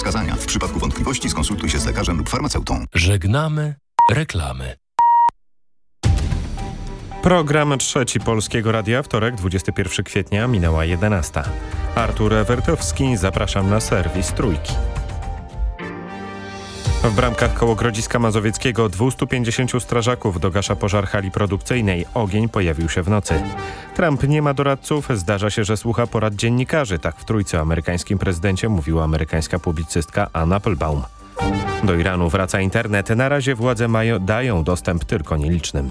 wskazania. W przypadku wątpliwości skonsultuj się z lekarzem lub farmaceutą. Żegnamy reklamy. Program trzeci Polskiego Radia, wtorek 21 kwietnia, minęła 11. Artur Ewertowski, zapraszam na serwis Trójki. W bramkach koło Grodziska Mazowieckiego 250 strażaków dogasza pożar hali produkcyjnej. Ogień pojawił się w nocy. Trump nie ma doradców. Zdarza się, że słucha porad dziennikarzy. Tak w trójce amerykańskim prezydencie mówiła amerykańska publicystka Anna Applebaum. Do Iranu wraca internet. Na razie władze mają, dają dostęp tylko nielicznym.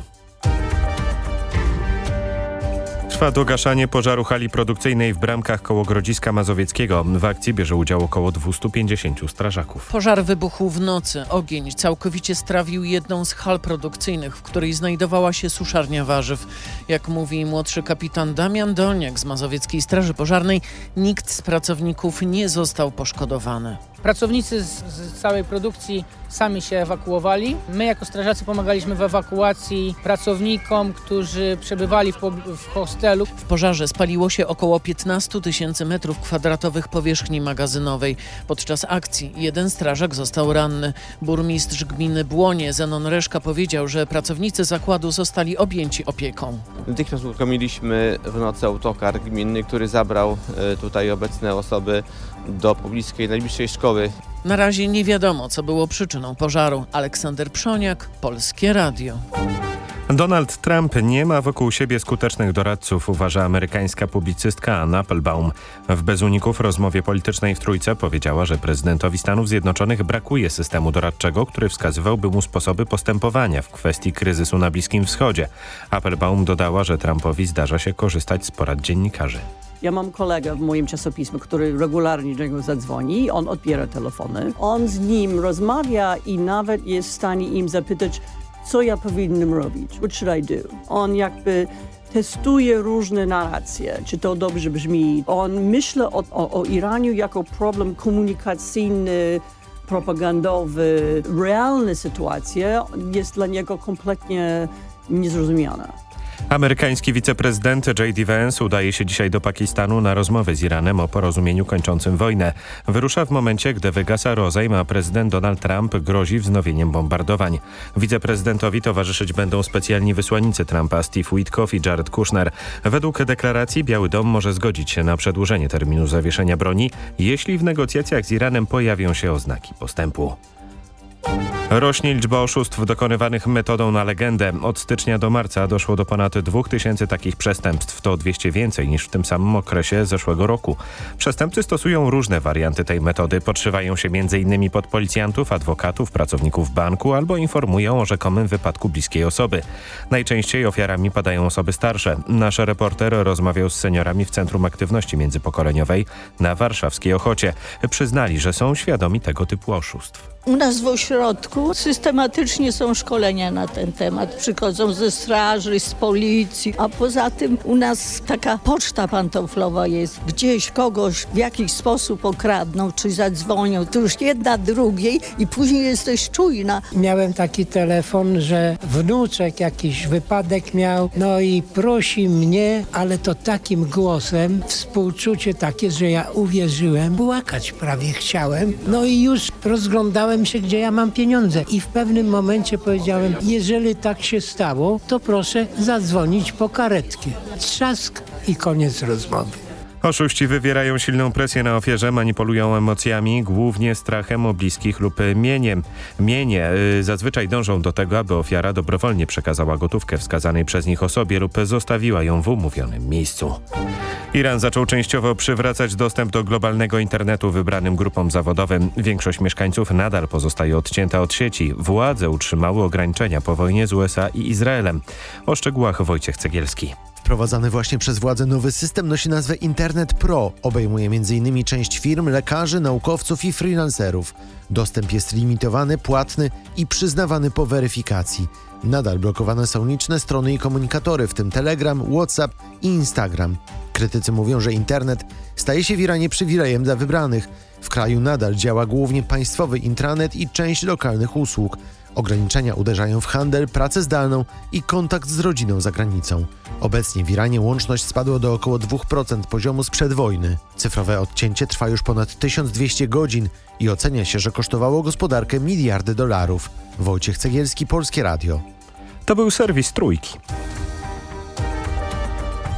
Trwa dogaszanie pożaru hali produkcyjnej w Bramkach koło Grodziska Mazowieckiego. W akcji bierze udział około 250 strażaków. Pożar wybuchł w nocy. Ogień całkowicie strawił jedną z hal produkcyjnych, w której znajdowała się suszarnia warzyw. Jak mówi młodszy kapitan Damian Dolniak z Mazowieckiej Straży Pożarnej, nikt z pracowników nie został poszkodowany. Pracownicy z, z, całej produkcji sami się ewakuowali. My jako strażacy pomagaliśmy w ewakuacji pracownikom, którzy przebywali w, w hostelu. W pożarze spaliło się około 15 tysięcy metrów kwadratowych powierzchni magazynowej. Podczas akcji jeden strażak został ranny. Burmistrz gminy Błonie Zenon Reszka powiedział, że pracownicy zakładu zostali objęci opieką. Natychmiast uruchomiliśmy w nocy autokar gminny, który zabrał tutaj obecne osoby do pobliskiej, najbliższej szkoły. Na razie nie wiadomo, co było przyczyną pożaru. Aleksander Przoniak, Polskie Radio. Donald Trump nie ma wokół siebie skutecznych doradców, uważa amerykańska publicystka Anna Applebaum. W Bezuników rozmowie politycznej w Trójce powiedziała, że prezydentowi Stanów Zjednoczonych brakuje systemu doradczego, który wskazywałby mu sposoby postępowania w kwestii kryzysu na Bliskim Wschodzie. Applebaum dodała, że Trumpowi zdarza się korzystać z porad dziennikarzy. Ja mam kolegę w moim czasopismie, który regularnie do niego zadzwoni. On odbiera telefony. On z nim rozmawia i nawet jest w stanie im zapytać, co ja powinienem robić. What should I do? On jakby testuje różne narracje, czy to dobrze brzmi. On myśli o, o, o Iranie jako problem komunikacyjny, propagandowy. Realna sytuacja jest dla niego kompletnie niezrozumiana. Amerykański wiceprezydent J.D. Vance udaje się dzisiaj do Pakistanu na rozmowę z Iranem o porozumieniu kończącym wojnę. Wyrusza w momencie, gdy wygasa rozejm, a prezydent Donald Trump grozi wznowieniem bombardowań. Wiceprezydentowi towarzyszyć będą specjalni wysłannicy Trumpa Steve Witkoff i Jared Kushner. Według deklaracji Biały Dom może zgodzić się na przedłużenie terminu zawieszenia broni, jeśli w negocjacjach z Iranem pojawią się oznaki postępu. Rośnie liczba oszustw dokonywanych metodą na legendę. Od stycznia do marca doszło do ponad 2000 takich przestępstw. To 200 więcej niż w tym samym okresie zeszłego roku. Przestępcy stosują różne warianty tej metody. Podszywają się m.in. pod policjantów, adwokatów, pracowników banku albo informują o rzekomym wypadku bliskiej osoby. Najczęściej ofiarami padają osoby starsze. Nasz reporter rozmawiał z seniorami w Centrum Aktywności Międzypokoleniowej na warszawskiej Ochocie. Przyznali, że są świadomi tego typu oszustw. U nas w ośrodku systematycznie są szkolenia na ten temat. Przychodzą ze straży, z policji, a poza tym u nas taka poczta pantoflowa jest. Gdzieś kogoś w jakiś sposób okradną, czy zadzwonią, to już jedna drugiej i później jesteś czujna. Miałem taki telefon, że wnuczek jakiś wypadek miał, no i prosi mnie, ale to takim głosem, współczucie takie, że ja uwierzyłem, płakać prawie chciałem. No i już rozglądałem się, gdzie ja mam pieniądze. I w pewnym momencie powiedziałem, jeżeli tak się stało, to proszę zadzwonić po karetkę. Trzask i koniec rozmowy. Oszuści wywierają silną presję na ofierze, manipulują emocjami, głównie strachem o bliskich lub mieniem. Mienie y, zazwyczaj dążą do tego, aby ofiara dobrowolnie przekazała gotówkę wskazanej przez nich osobie lub zostawiła ją w umówionym miejscu. Iran zaczął częściowo przywracać dostęp do globalnego internetu wybranym grupom zawodowym. Większość mieszkańców nadal pozostaje odcięta od sieci. Władze utrzymały ograniczenia po wojnie z USA i Izraelem. O szczegółach Wojciech Cegielski. Wprowadzany właśnie przez władze nowy system nosi nazwę Internet Pro. Obejmuje m.in. część firm, lekarzy, naukowców i freelancerów. Dostęp jest limitowany, płatny i przyznawany po weryfikacji. Nadal blokowane są liczne strony i komunikatory, w tym Telegram, WhatsApp i Instagram. Krytycy mówią, że internet staje się w Iranie przywilejem dla wybranych. W kraju nadal działa głównie państwowy intranet i część lokalnych usług. Ograniczenia uderzają w handel, pracę zdalną i kontakt z rodziną za granicą. Obecnie w Iranie łączność spadła do około 2% poziomu sprzed wojny. Cyfrowe odcięcie trwa już ponad 1200 godzin i ocenia się, że kosztowało gospodarkę miliardy dolarów. Wojciech Cegielski, Polskie Radio. To był serwis Trójki.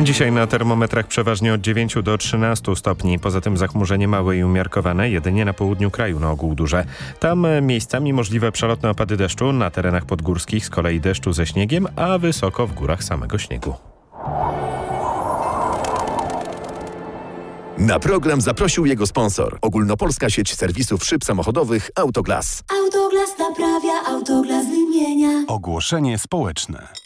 Dzisiaj na termometrach przeważnie od 9 do 13 stopni. Poza tym zachmurzenie małe i umiarkowane, jedynie na południu kraju na ogół duże. Tam miejscami możliwe przelotne opady deszczu, na terenach podgórskich z kolei deszczu ze śniegiem, a wysoko w górach samego śniegu. Na program zaprosił jego sponsor. Ogólnopolska sieć serwisów szyb samochodowych Autoglas. Autoglas naprawia, Autoglas wymienia. Ogłoszenie społeczne.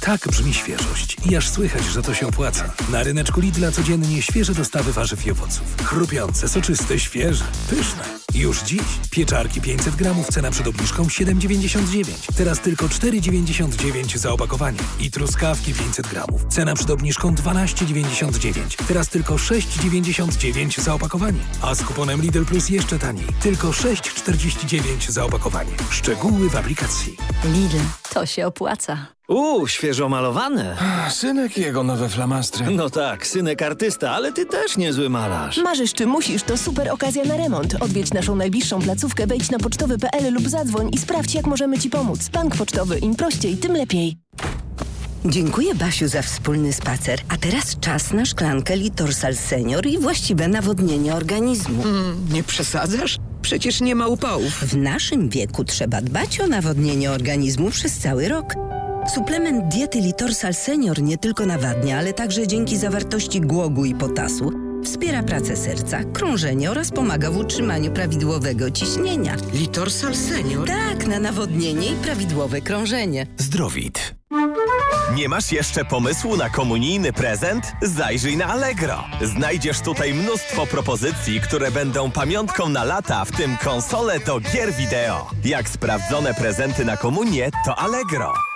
Tak brzmi świeżość i aż słychać, że to się opłaca. Na ryneczku Lidla codziennie świeże dostawy warzyw i owoców. Chrupiące, soczyste, świeże, pyszne. Już dziś pieczarki 500 gramów, cena przed obniżką 7,99. Teraz tylko 4,99 za opakowanie. I truskawki 500 gramów, cena przed obniżką 12,99. Teraz tylko 6,99 za opakowanie. A z kuponem Lidl Plus jeszcze taniej. Tylko 6,49 za opakowanie. Szczegóły w aplikacji. Lidl, to się opłaca. Uuu, świeżo malowane. Synek i jego nowe flamastry. No tak, synek artysta, ale ty też niezły malarz. Marzysz czy musisz, to super okazja na remont. Odwiedź naszą najbliższą placówkę, wejdź na pocztowy.pl lub zadzwoń i sprawdź, jak możemy Ci pomóc. Bank Pocztowy, im prościej, tym lepiej. Dziękuję Basiu za wspólny spacer. A teraz czas na szklankę Litorsal Senior i właściwe nawodnienie organizmu. Mm, nie przesadzasz? Przecież nie ma upałów. W naszym wieku trzeba dbać o nawodnienie organizmu przez cały rok. Suplement diety Litorsal Senior nie tylko nawadnia, ale także dzięki zawartości głogu i potasu wspiera pracę serca, krążenie oraz pomaga w utrzymaniu prawidłowego ciśnienia. Litorsal Senior? Tak, na nawodnienie i prawidłowe krążenie. Zdrowit. Nie masz jeszcze pomysłu na komunijny prezent? Zajrzyj na Allegro. Znajdziesz tutaj mnóstwo propozycji, które będą pamiątką na lata, w tym konsole do gier wideo. Jak sprawdzone prezenty na komunię, to Allegro.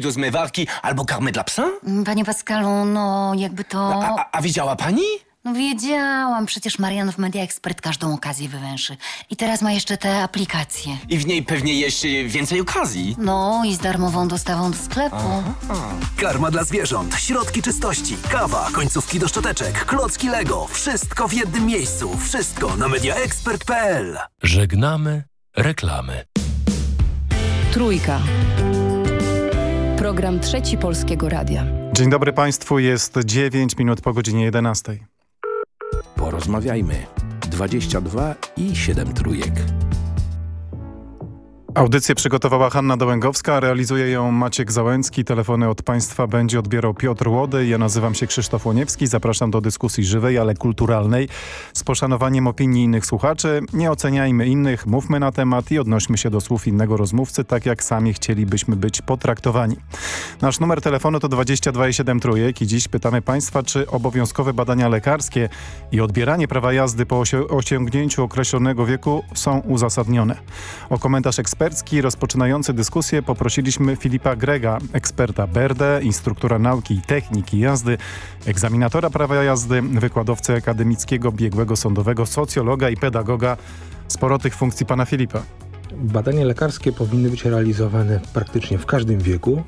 do zmywarki albo karmę dla psa? Panie Pascalu, no jakby to... A, a, a widziała pani? No wiedziałam, przecież Marian w Media Expert każdą okazję wywęszy. I teraz ma jeszcze te aplikacje. I w niej pewnie jeszcze więcej okazji. No i z darmową dostawą do sklepu. Aha. Karma dla zwierząt, środki czystości, kawa, końcówki do szczoteczek, klocki Lego. Wszystko w jednym miejscu. Wszystko na mediaexpert.pl Żegnamy reklamy. Trójka. Program Trzeci Polskiego Radia. Dzień dobry Państwu, jest 9 minut po godzinie 11. Porozmawiajmy. 22 i 7 trójek. Audycję przygotowała Hanna Dołęgowska, realizuje ją Maciek Załęcki. Telefony od Państwa będzie odbierał Piotr Łody. Ja nazywam się Krzysztof Łoniewski. Zapraszam do dyskusji żywej, ale kulturalnej. Z poszanowaniem opinii innych słuchaczy. Nie oceniajmy innych, mówmy na temat i odnośmy się do słów innego rozmówcy, tak jak sami chcielibyśmy być potraktowani. Nasz numer telefonu to 22,7 trójek i dziś pytamy Państwa, czy obowiązkowe badania lekarskie i odbieranie prawa jazdy po osiągnięciu określonego wieku są uzasadnione. O komentarz ekspercki rozpoczynający dyskusję poprosiliśmy Filipa Grega, eksperta BERDE, instruktora nauki i techniki jazdy, egzaminatora prawa jazdy, wykładowcę akademickiego, biegłego sądowego, socjologa i pedagoga. Sporo tych funkcji pana Filipa. Badania lekarskie powinny być realizowane praktycznie w każdym wieku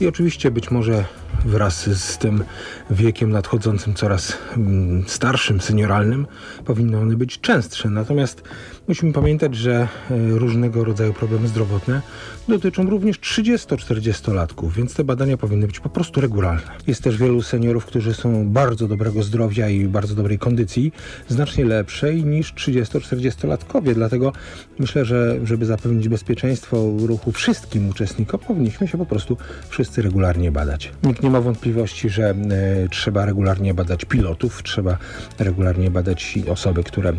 i oczywiście być może wraz z tym wiekiem nadchodzącym coraz mm, starszym, senioralnym, powinny one być częstsze. Natomiast musimy pamiętać, że e, różnego rodzaju problemy zdrowotne dotyczą również 30-40-latków, więc te badania powinny być po prostu regularne. Jest też wielu seniorów, którzy są bardzo dobrego zdrowia i bardzo dobrej kondycji, znacznie lepszej niż 30-40-latkowie, dlatego myślę, że żeby zapewnić bezpieczeństwo ruchu wszystkim uczestnikom, powinniśmy się po prostu wszyscy regularnie badać. Nikt nie ma wątpliwości, że e, trzeba regularnie badać pilotów, trzeba regularnie badać osoby, które e,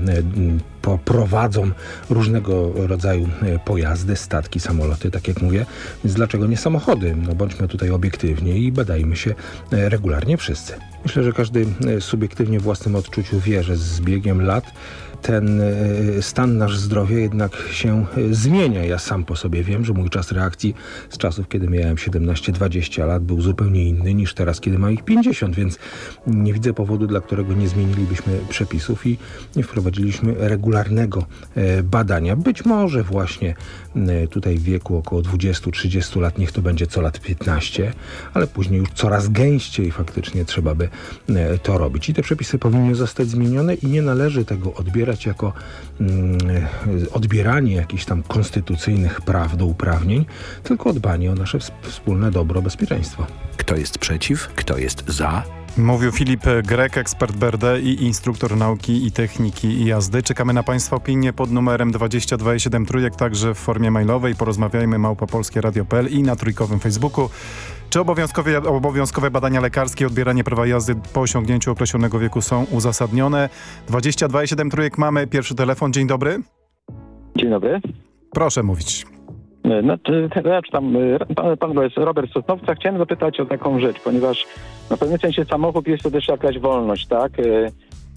prowadzą różnego rodzaju e, pojazdy, statki, samoloty, tak jak mówię. Więc dlaczego nie samochody? No bądźmy tutaj obiektywnie i badajmy się e, regularnie wszyscy. Myślę, że każdy e, subiektywnie w własnym odczuciu wie, że z biegiem lat ten stan nasz zdrowia jednak się zmienia. Ja sam po sobie wiem, że mój czas reakcji z czasów, kiedy miałem 17-20 lat był zupełnie inny niż teraz, kiedy mam ich 50, więc nie widzę powodu, dla którego nie zmienilibyśmy przepisów i nie wprowadziliśmy regularnego e, badania. Być może właśnie tutaj w wieku około 20-30 lat, niech to będzie co lat 15, ale później już coraz gęściej faktycznie trzeba by to robić. I te przepisy powinny zostać zmienione i nie należy tego odbierać jako mm, odbieranie jakichś tam konstytucyjnych praw do uprawnień, tylko dbanie o nasze wspólne dobro, bezpieczeństwo. Kto jest przeciw, kto jest za? Mówił Filip Grek, ekspert BRD i instruktor nauki i techniki jazdy. Czekamy na Państwa opinie pod numerem 22,7 trójek, także w formie mailowej. Porozmawiajmy małpopolskieradio.pl i na trójkowym Facebooku. Czy obowiązkowe, obowiązkowe badania lekarskie i odbieranie prawa jazdy po osiągnięciu określonego wieku są uzasadnione? 22,7 trójek mamy. Pierwszy telefon. Dzień dobry. Dzień dobry. Proszę mówić. No, znaczy tam, pan, pan Robert Sosnowca, chciałem zapytać o taką rzecz, ponieważ w pewnym sensie samochód jest to też jakaś wolność, tak?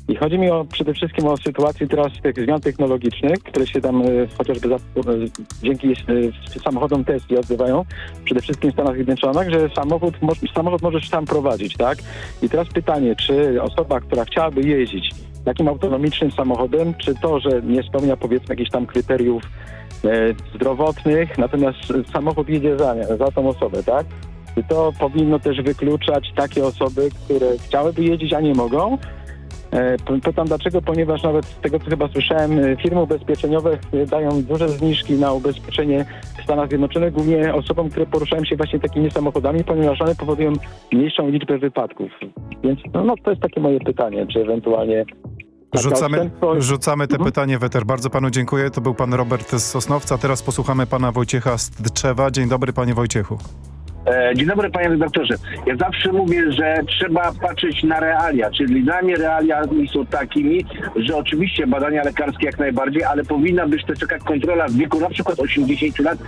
I chodzi mi o, przede wszystkim o sytuację teraz tych zmian technologicznych, które się tam y, chociażby za, y, dzięki samochodom Tesla odbywają, przede wszystkim w Stanach Zjednoczonych, że samochód, samochód możesz sam prowadzić, tak? I teraz pytanie, czy osoba, która chciałaby jeździć takim autonomicznym samochodem, czy to, że nie spełnia powiedzmy jakichś tam kryteriów e, zdrowotnych, natomiast samochód jedzie za, za tą osobę, tak? To powinno też wykluczać takie osoby, które chciałyby jeździć, a nie mogą? E, pytam dlaczego, ponieważ nawet z tego co chyba słyszałem, e, firmy ubezpieczeniowe e, dają duże zniżki na ubezpieczenie w Stanach Zjednoczonych, głównie osobom, które poruszają się właśnie takimi samochodami, ponieważ one powodują mniejszą liczbę wypadków. Więc no, no to jest takie moje pytanie, czy ewentualnie Rzucamy, rzucamy te mhm. pytanie weter. Bardzo panu dziękuję. To był pan Robert z Sosnowca. Teraz posłuchamy pana Wojciecha z. Dzień dobry panie Wojciechu. E, dzień dobry panie redaktorze. Ja zawsze mówię, że trzeba patrzeć na realia, czyli dla mnie realia są takimi, że oczywiście badania lekarskie jak najbardziej, ale powinna być też taka kontrola w wieku na przykład 80 lat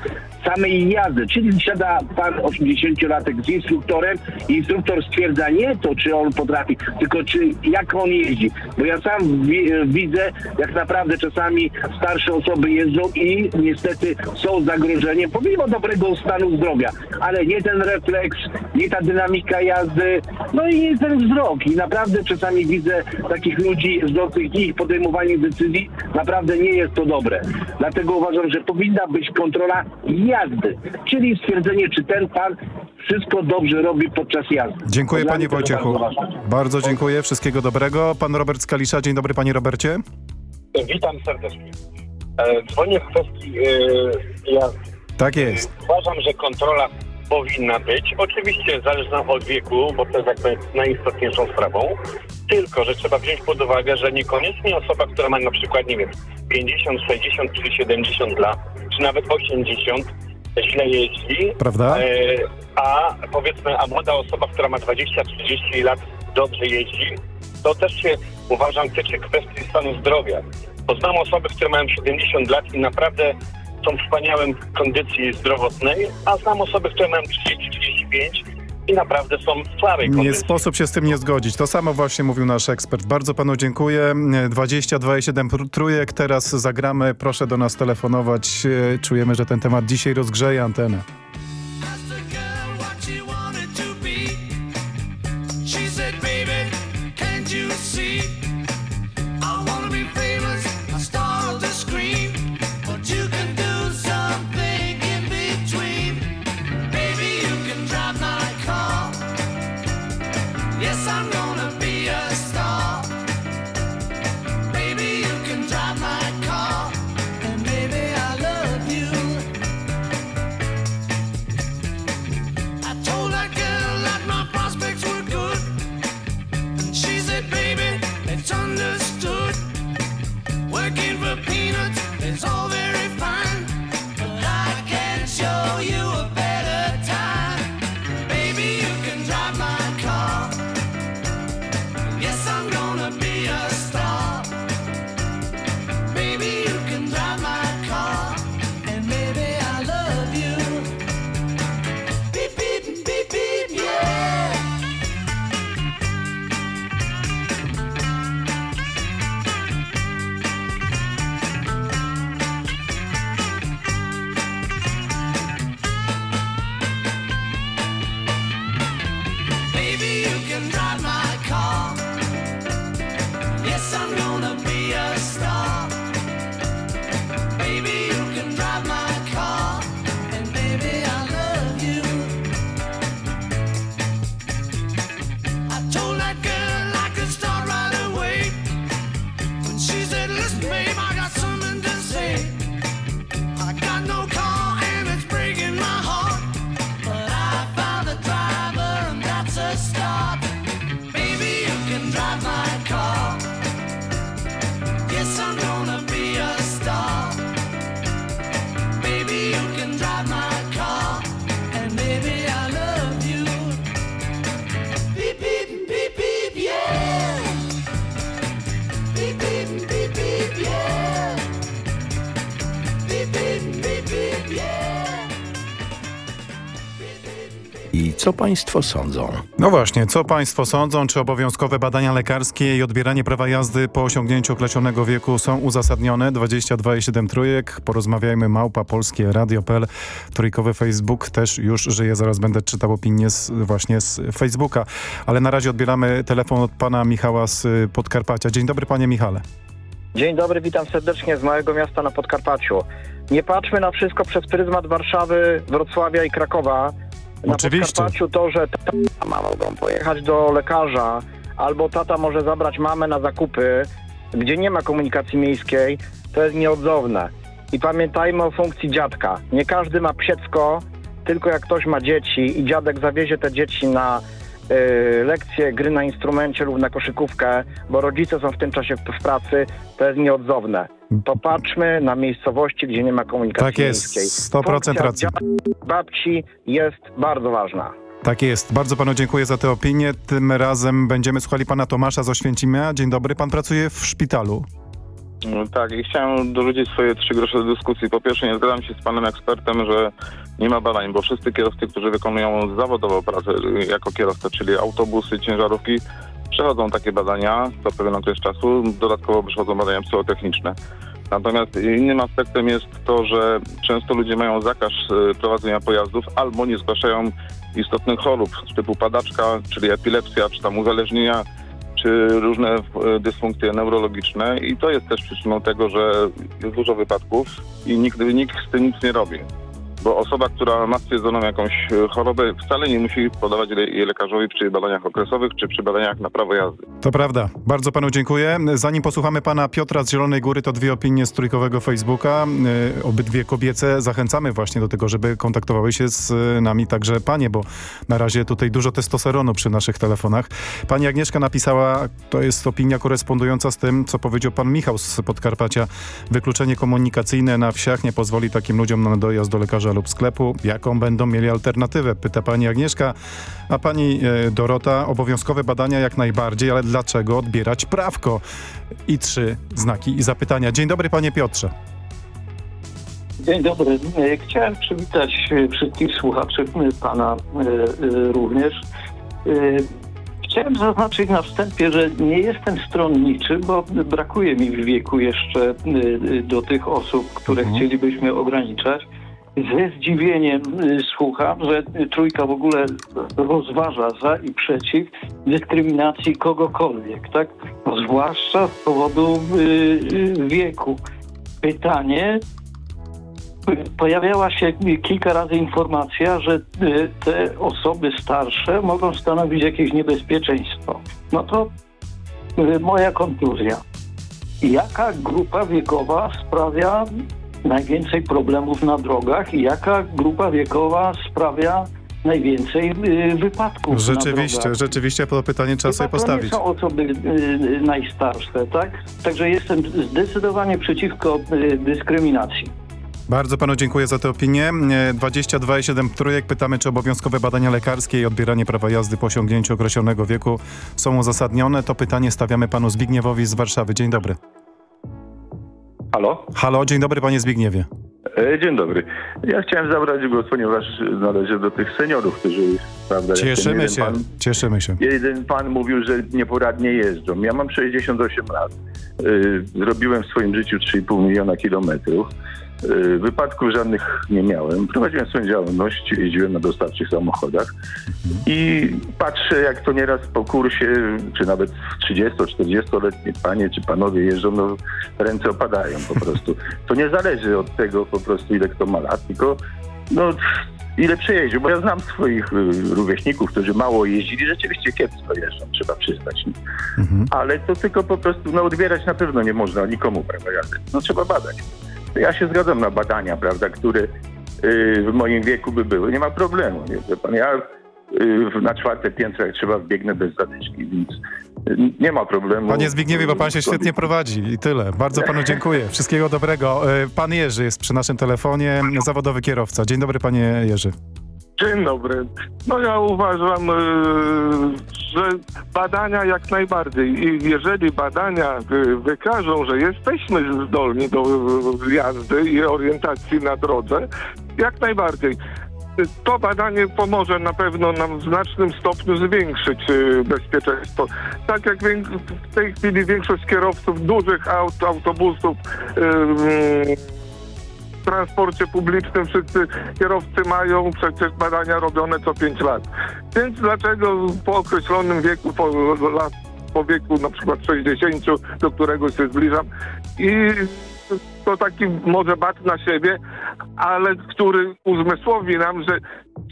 samej jazdy, czyli siada pan 80-latek z instruktorem i instruktor stwierdza nie to, czy on potrafi, tylko czy jak on jeździ. Bo ja sam wi widzę, jak naprawdę czasami starsze osoby jeżdżą i niestety są zagrożeniem, pomimo dobrego stanu zdrowia, ale nie ten refleks, nie ta dynamika jazdy, no i nie ten wzrok. I naprawdę czasami widzę takich ludzi zdących ich podejmowanie decyzji, naprawdę nie jest to dobre. Dlatego uważam, że powinna być kontrola jazdy, czyli stwierdzenie, czy ten pan wszystko dobrze robi podczas jazdy. Dziękuję panie Wojciechu. Bardzo, bardzo dziękuję, wszystkiego dobrego. Pan Robert Skalisza, dzień dobry panie Robercie. Witam serdecznie. E, dzwonię w kwestii e, jazdy. Tak jest. Uważam, że kontrola powinna być. Oczywiście zależna od wieku, bo to jest jakby najistotniejszą sprawą. Tylko, że trzeba wziąć pod uwagę, że niekoniecznie osoba, która ma na przykład, nie wiem, 50, 60 czy 70 lat, czy nawet 80, źle jeździ. Prawda? E, a powiedzmy, a młoda osoba, która ma 20-30 lat, dobrze jeździ, to też się uważam tyczy kwestii stanu zdrowia. Bo znam osoby, które mają 70 lat i naprawdę są w wspaniałym kondycji zdrowotnej, a znam osoby, które mają 30-35 i naprawdę są w słabej Nie kondycji. sposób się z tym nie zgodzić. To samo właśnie mówił nasz ekspert. Bardzo panu dziękuję. 22,7 trójek. Teraz zagramy. Proszę do nas telefonować. E, Czujemy, że ten temat dzisiaj rozgrzeje antenę. Co państwo sądzą? No właśnie, co państwo sądzą? Czy obowiązkowe badania lekarskie i odbieranie prawa jazdy po osiągnięciu określonego wieku są uzasadnione? 22,7 trójek. Porozmawiajmy. Małpa Polskie Radio.pl. Trójkowy Facebook też już żyje. Zaraz będę czytał opinię z, właśnie z Facebooka. Ale na razie odbieramy telefon od pana Michała z y, Podkarpacia. Dzień dobry panie Michale. Dzień dobry, witam serdecznie z małego miasta na Podkarpaciu. Nie patrzmy na wszystko przez pryzmat Warszawy, Wrocławia i Krakowa. Na Oczywiście. Podkarpaciu to, że tata i mama mogą pojechać do lekarza, albo tata może zabrać mamę na zakupy, gdzie nie ma komunikacji miejskiej, to jest nieodzowne. I pamiętajmy o funkcji dziadka. Nie każdy ma psiecko, tylko jak ktoś ma dzieci i dziadek zawiezie te dzieci na lekcje gry na instrumencie lub na koszykówkę, bo rodzice są w tym czasie w, pracy, to jest nieodzowne. To patrzmy na miejscowości, gdzie nie ma komunikacji Tak jest, miejskiej. 100% Funkcja racji. babci jest bardzo ważna. Tak jest. Bardzo panu dziękuję za tę opinię. Tym razem będziemy słuchali pana Tomasza z Oświęcimia. Dzień dobry. Pan pracuje w szpitalu. No Tak, i chciałem dorzucić swoje trzy grosze do dyskusji. Po pierwsze, nie zgadzam się z panem ekspertem, że nie ma badań, bo wszyscy kierowcy, którzy wykonują zawodowo pracę jako kierowca, czyli autobusy, ciężarówki, przechodzą takie badania co pewien okres czasu. Dodatkowo przechodzą badania psychotechniczne. Natomiast innym aspektem jest to, że często ludzie mają zakaz y, prowadzenia pojazdów albo nie zgłaszają istotnych chorób typu padaczka, czyli epilepsja, czy tam uzależnienia czy różne e, dysfunkcje neurologiczne i to jest też przyczyną tego, że jest dużo wypadków i nikt, nikt z tym nic nie robi. Bo osoba, która ma stwierdzoną jakąś e, chorobę, wcale nie musi podawać jej lekarzowi przy badaniach okresowych czy przy badaniach na prawo jazdy. To prawda. Bardzo panu dziękuję. Zanim posłuchamy pana Piotra z Zielonej Góry, to dwie opinie z trójkowego Facebooka. Y, Obydwie kobiece. Zachęcamy właśnie do tego, żeby kontaktowały się z y, nami także panie, bo na razie tutaj dużo testosteronu przy naszych telefonach. Pani Agnieszka napisała, to jest opinia korespondująca z tym, co powiedział pan Michał z Podkarpacia. Wykluczenie komunikacyjne na wsiach nie pozwoli takim ludziom na dojazd do lekarza lub sklepu. Jaką będą mieli alternatywę? Pyta pani Agnieszka. A pani e, Dorota, obowiązkowe badania jak najbardziej, ale dlaczego odbierać prawko? I trzy znaki i zapytania. Dzień dobry panie Piotrze. Dzień dobry. E, Chciałem przywitać e, wszystkich słuchaczy, pana również. Chciałem zaznaczyć na wstępie, że nie jestem stronniczy, bo brakuje mi w wieku jeszcze do tych osób, które chcielibyśmy ograniczać. Ze zdziwieniem e, słucham, że trójka w ogóle rozważa za i przeciw dyskryminacji kogokolwiek, tak? Zwłaszcza z powodu e, wieku. Pytanie, pojawiała się kilka razy informacja, że y, te osoby starsze mogą stanowić jakieś niebezpieczeństwo. No to y, moja konkluzja. Jaka grupa wiekowa sprawia najwięcej problemów na drogach i jaka grupa wiekowa sprawia najwięcej y, wypadków Rzeczywiście, rzeczywiście to pytanie trzeba sobie to postawić. nie są osoby y, najstarsze, tak? Także jestem zdecydowanie przeciwko y, dyskryminacji. Bardzo panu dziękuję za tę opinię. E, 22,7 trójek. Pytamy, czy obowiązkowe badania lekarskie i odbieranie prawa jazdy po osiągnięciu określonego wieku są uzasadnione. To pytanie stawiamy panu Zbigniewowi z Warszawy. Dzień dobry. Halo? Halo, dzień dobry panie Zbigniewie. E, Dzień dobry. Ja chciałem zabrać głos, ponieważ należę do tych seniorów, którzy, prawda, Cieszymy się, Pan, cieszymy się. jeden pan mówił, że nieporadnie jeżdżą. Ja mam 68 lat. Y, Zrobiłem w swoim życiu 3,5 miliona kilometrów. Y, Wypadków żadnych nie miałem. Prowadziłem swoją działalność, jeździłem na dostawczych samochodach i patrzę, jak to nieraz po kursie, czy nawet 30-40-letnie panie czy panowie jeżdżą, no ręce opadają po prostu. To nie zależy od tego po prostu, ile kto ma lat, tylko no, ile przejeździł, bo ja znam swoich y, rówieśników, którzy mało jeździli, rzeczywiście kiepsko jeżdżą, trzeba przyznać. Ale to tylko po prostu, no odbierać na pewno nie można nikomu prawa jazdy. No trzeba badać. Ja się zgadzam na badania, prawda, które y, w moim wieku by były. Nie ma problemu. Nie? Pan, ja y, na czwarte piętro jak trzeba biegnę bez zatyczki, więc y, nie ma problemu. Panie Zbigniewie, bo pan się świetnie prowadzi i tyle. Bardzo panu dziękuję. Wszystkiego dobrego. Pan Jerzy jest przy naszym telefonie, zawodowy kierowca. Dzień dobry panie Jerzy. Dzień dobry. No ja uważam, yy, że badania jak najbardziej. I jeżeli badania yy, wykażą, że jesteśmy zdolni do yy, jazdy i orientacji na drodze, jak najbardziej. To badanie pomoże na pewno nam w znacznym stopniu zwiększyć bezpieczeństwo. Tak jak w tej chwili większość kierowców dużych aut, autobusów, yy, transporcie publicznym wszyscy kierowcy mają przecież badania robione co 5 lat. Więc dlaczego po określonym wieku, po, lat, po wieku na przykład 60, do którego się zbliżam i to taki może bat na siebie, ale który uzmysłowi nam, że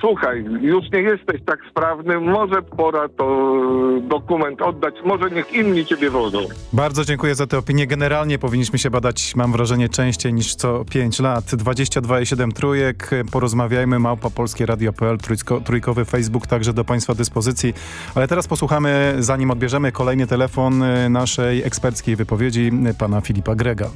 słuchaj, już nie jesteś tak sprawny, może pora to dokument oddać, może niech inni ciebie wożą. Bardzo dziękuję za tę opinię. Generalnie powinniśmy się badać, mam wrażenie, częściej niż co 5 lat. 22,7 trójek. Porozmawiajmy. Małpa Polskie Radio.pl, trójko- trójkowy Facebook także do Państwa dyspozycji. Ale teraz posłuchamy, zanim odbierzemy kolejny telefon y, naszej eksperckiej wypowiedzi pana Filipa Grega.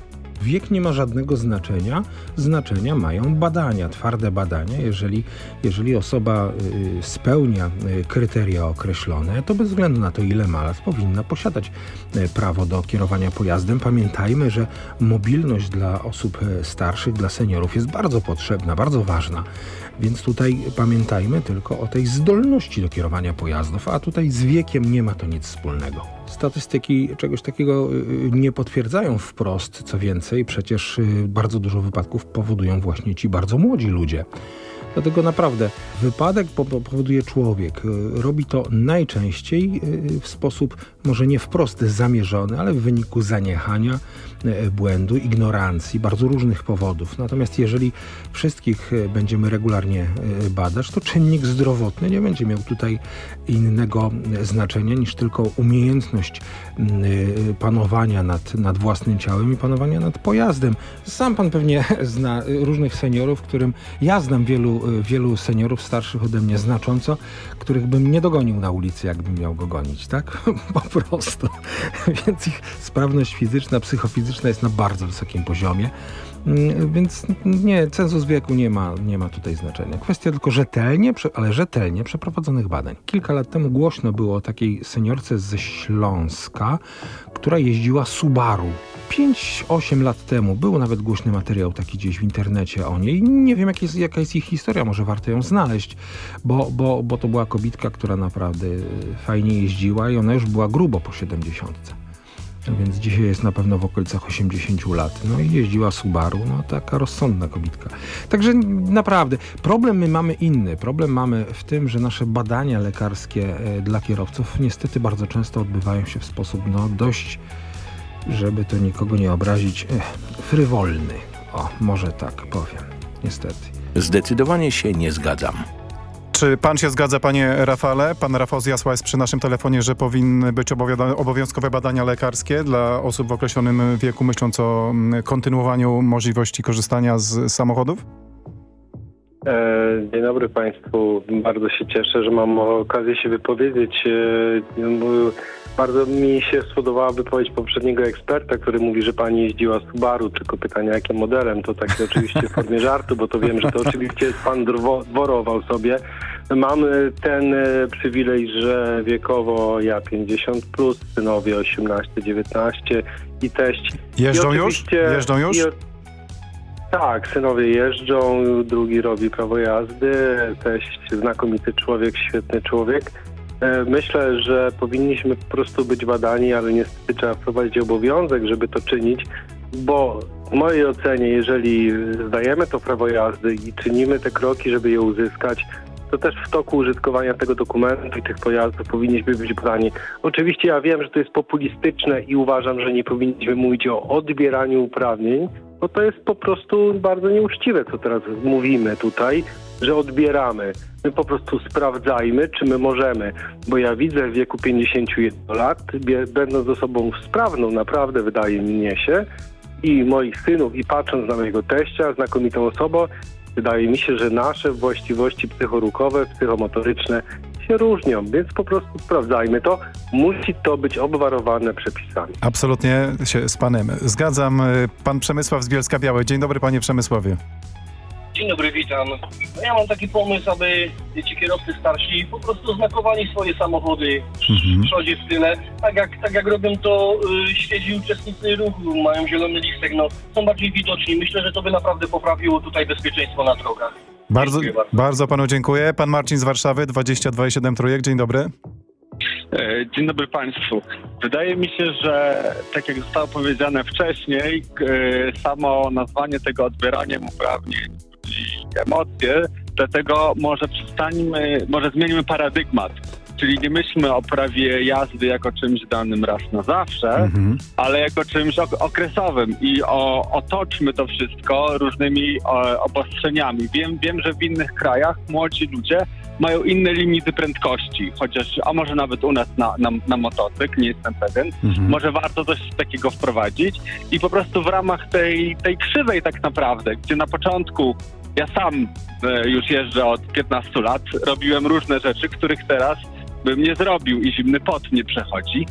Wiek nie ma żadnego znaczenia. Znaczenia mają badania, twarde badania. Jeżeli, jeżeli osoba y, spełnia y, kryteria określone, to bez względu na to, ile ma lat, powinna posiadać y, prawo do kierowania pojazdem. Pamiętajmy, że mobilność dla osób y, starszych, dla seniorów jest bardzo potrzebna, bardzo ważna. Więc tutaj pamiętajmy tylko o tej zdolności do kierowania pojazdów, a tutaj z wiekiem nie ma to nic wspólnego. Statystyki czegoś takiego y, nie potwierdzają wprost, co więcej, przecież y, bardzo dużo wypadków powodują właśnie ci bardzo młodzi ludzie. Dlatego naprawdę wypadek po- po- powoduje człowiek. Y, Robi to najczęściej y, w sposób może nie wprost zamierzony, ale w wyniku zaniechania, y, błędu, ignorancji, bardzo różnych powodów. Natomiast jeżeli wszystkich y, będziemy regularnie y, badać, to czynnik zdrowotny nie będzie miał tutaj innego y, znaczenia niż tylko umiejętność panowania nad, nad własnym ciałem i panowania nad pojazdem. Sam pan pewnie zna różnych seniorów, którym ja znam wielu, wielu seniorów starszych ode mnie znacząco, których bym nie dogonił na ulicy, jakbym miał go gonić, tak? Po prostu. Więc ich sprawność fizyczna, psychofizyczna jest na bardzo wysokim poziomie. Mm, Więc nie, cenzus wieku nie ma, nie ma tutaj znaczenia. Kwestia tylko rzetelnie, ale rzetelnie przeprowadzonych badań. Kilka lat temu głośno było o takiej seniorce ze Śląska, która jeździła Subaru. 5-8 lat temu był nawet głośny materiał taki gdzieś w internecie o niej. Nie wiem jak jest, jaka jest ich historia, może warto ją znaleźć, bo, bo, bo to była kobitka, która naprawdę fajnie jeździła i ona już była grubo po 70. Więc dzisiaj jest na pewno w okolicach 80 lat. No i jeździła Subaru, no taka rozsądna kobitka. Także naprawdę, problem my mamy inny. Problem mamy w tym, że nasze badania lekarskie e, dla kierowców niestety bardzo często odbywają się w sposób no dość, żeby to nikogo nie obrazić, eh, frywolny. O, może tak powiem. Niestety. Zdecydowanie się nie zgadzam. Czy pan się zgadza, panie Rafale? Pan Rafał z Jasła jest przy naszym telefonie, że powinny być obowiązkowe badania lekarskie dla osób w określonym wieku, myśląc o mm, kontynuowaniu możliwości korzystania z samochodów? E, Dzień dobry Państwu. Bardzo się cieszę, że mam okazję się wypowiedzieć. E, Bardzo mi się spodobała wypowiedź poprzedniego eksperta, który mówi, że pani jeździła Subaru, tylko pytanie jakim modelem. To takie oczywiście w formie żartu, bo to wiem, że to oczywiście pan dworował sobie. Mamy ten e, przywilej, że wiekowo ja 50+, plus, synowie 18-19 i teść. Jeżdżą I już? Jeżdżą już? i tak, synowie jeżdżą, drugi robi prawo jazdy, teść znakomity człowiek, świetny człowiek. E, Myślę, że powinniśmy po prostu być badani, ale niestety trzeba wprowadzić obowiązek, żeby to czynić, bo w mojej ocenie, jeżeli zdajemy to prawo jazdy i czynimy te kroki, żeby je uzyskać, to też w toku użytkowania tego dokumentu i tych pojazdów powinniśmy być badani. Oczywiście ja wiem, że to jest populistyczne i uważam, że nie powinniśmy mówić o odbieraniu uprawnień, bo to jest po prostu bardzo nieuczciwe, co teraz mówimy tutaj, że odbieramy. My po prostu sprawdzajmy, czy my możemy, bo ja widzę w wieku 51 lat, będąc osobą sprawną, naprawdę wydaje mnie się, i moich synów, i patrząc na mojego teścia, znakomitą osobą, wydaje mi się, że nasze właściwości psychorukowe, psychomotoryczne się różnią, więc po prostu sprawdzajmy to. Musi to być obwarowane przepisami. Absolutnie się z panem zgadzam. Pan Przemysław z Bielska Białej. Dzień dobry, panie Przemysławie. Dzień dobry, witam. No Ja mam taki pomysł, aby ci kierowcy starsi po prostu znakowali swoje samochody w przodzie, w tyle, tak jak, tak jak robią to y, świeci uczestnicy ruchu, mają zielony listek, no, są bardziej widoczni. Myślę, że to by naprawdę poprawiło tutaj bezpieczeństwo na drogach. Bardzo, Dziękuję bardzo. bardzo panu dziękuję. Pan Marcin z Warszawy, 22,7 trójek. Dzień dobry. E, Dzień dobry Państwu. Wydaje mi się, że tak jak zostało powiedziane wcześniej, e, samo nazwanie tego odbieraniem uprawnień emocje, dlatego może przestańmy, może zmienimy paradygmat. Czyli nie myślmy o prawie jazdy jako czymś danym raz na zawsze, ale jako czymś ok- okresowym i o, otoczmy to wszystko różnymi o, obostrzeniami. Wiem, wiem, że w innych krajach młodzi ludzie mają inne limity prędkości, chociaż, a może nawet u nas na, na, na motocykl, nie jestem pewien. Może warto coś takiego wprowadzić i po prostu w ramach tej, tej krzywej tak naprawdę, gdzie na początku ja sam e, już jeżdżę od 15 lat, robiłem różne rzeczy, których teraz bym nie zrobił i zimny pot nie przechodzi,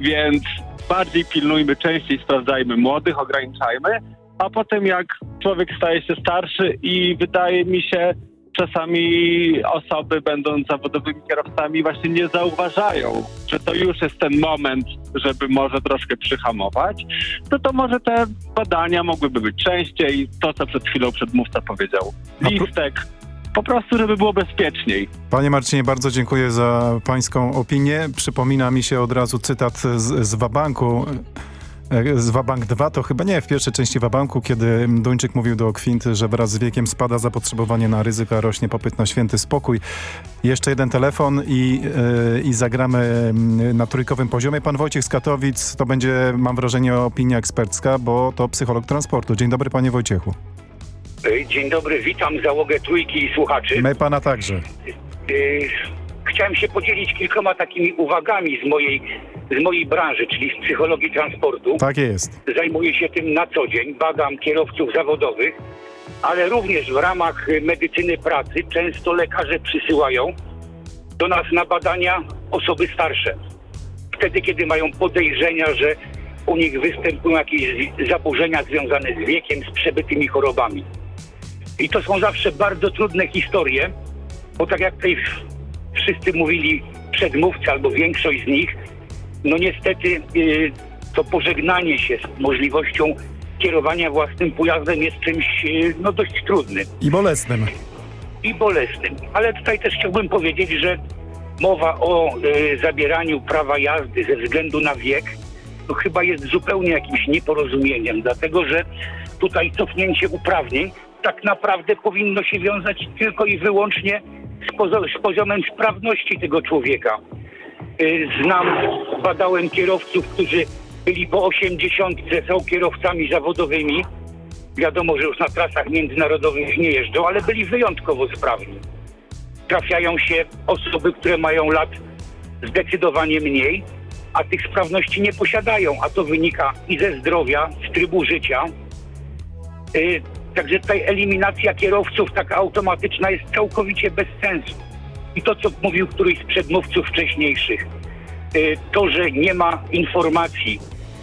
więc bardziej pilnujmy, częściej sprawdzajmy młodych, ograniczajmy, a potem jak człowiek staje się starszy i wydaje mi się, czasami osoby będąc zawodowymi kierowcami właśnie nie zauważają, że to już jest ten moment, żeby może troszkę przyhamować, no to może te badania mogłyby być częściej, to co przed chwilą przedmówca powiedział. Listek, po prostu, żeby było bezpieczniej. Panie Marcinie, bardzo dziękuję za pańską opinię. Przypomina mi się od razu cytat z, z Wabanku. E, Z Wabank 2 to chyba nie w pierwszej części Wabanku, kiedy Duńczyk mówił do Kwinty, że wraz z wiekiem spada zapotrzebowanie na ryzyko, a rośnie popyt na święty spokój. Jeszcze jeden telefon i, e, i zagramy mm, na trójkowym poziomie. Pan Wojciech z Katowic, to będzie, mam wrażenie, opinia ekspercka, bo to psycholog transportu. Dzień dobry, panie Wojciechu. Y, Dzień dobry, witam załogę trójki i słuchaczy. My pana także. Y, Chciałem się podzielić kilkoma takimi uwagami z mojej, z mojej branży, czyli z psychologii transportu. Tak jest. Zajmuję się tym na co dzień, badam kierowców zawodowych, ale również w ramach medycyny pracy często lekarze przysyłają do nas na badania osoby starsze. Wtedy, kiedy mają podejrzenia, że u nich występują jakieś zaburzenia związane z wiekiem, z przebytymi chorobami. I to są zawsze bardzo trudne historie, bo tak jak tutaj wszyscy mówili przedmówcy albo większość z nich, no niestety y, to pożegnanie się z możliwością kierowania własnym pojazdem jest czymś y, no, dość trudnym I bolesnym. i bolesnym. Ale tutaj też chciałbym powiedzieć, że mowa o y, zabieraniu prawa jazdy ze względu na wiek to chyba jest zupełnie jakimś nieporozumieniem, dlatego że tutaj cofnięcie uprawnień tak naprawdę powinno się wiązać tylko i wyłącznie z, pozo- z poziomem sprawności tego człowieka. Y, Znam, badałem kierowców, którzy byli po 80, są kierowcami zawodowymi. Wiadomo, że już na trasach międzynarodowych nie jeżdżą, ale byli wyjątkowo sprawni. Trafiają się osoby, które mają lat zdecydowanie mniej, a tych sprawności nie posiadają, a to wynika i ze zdrowia, z trybu życia. Y, Także tutaj eliminacja kierowców taka automatyczna jest całkowicie bez sensu. I to, co mówił któryś z przedmówców wcześniejszych, y, to, że nie ma informacji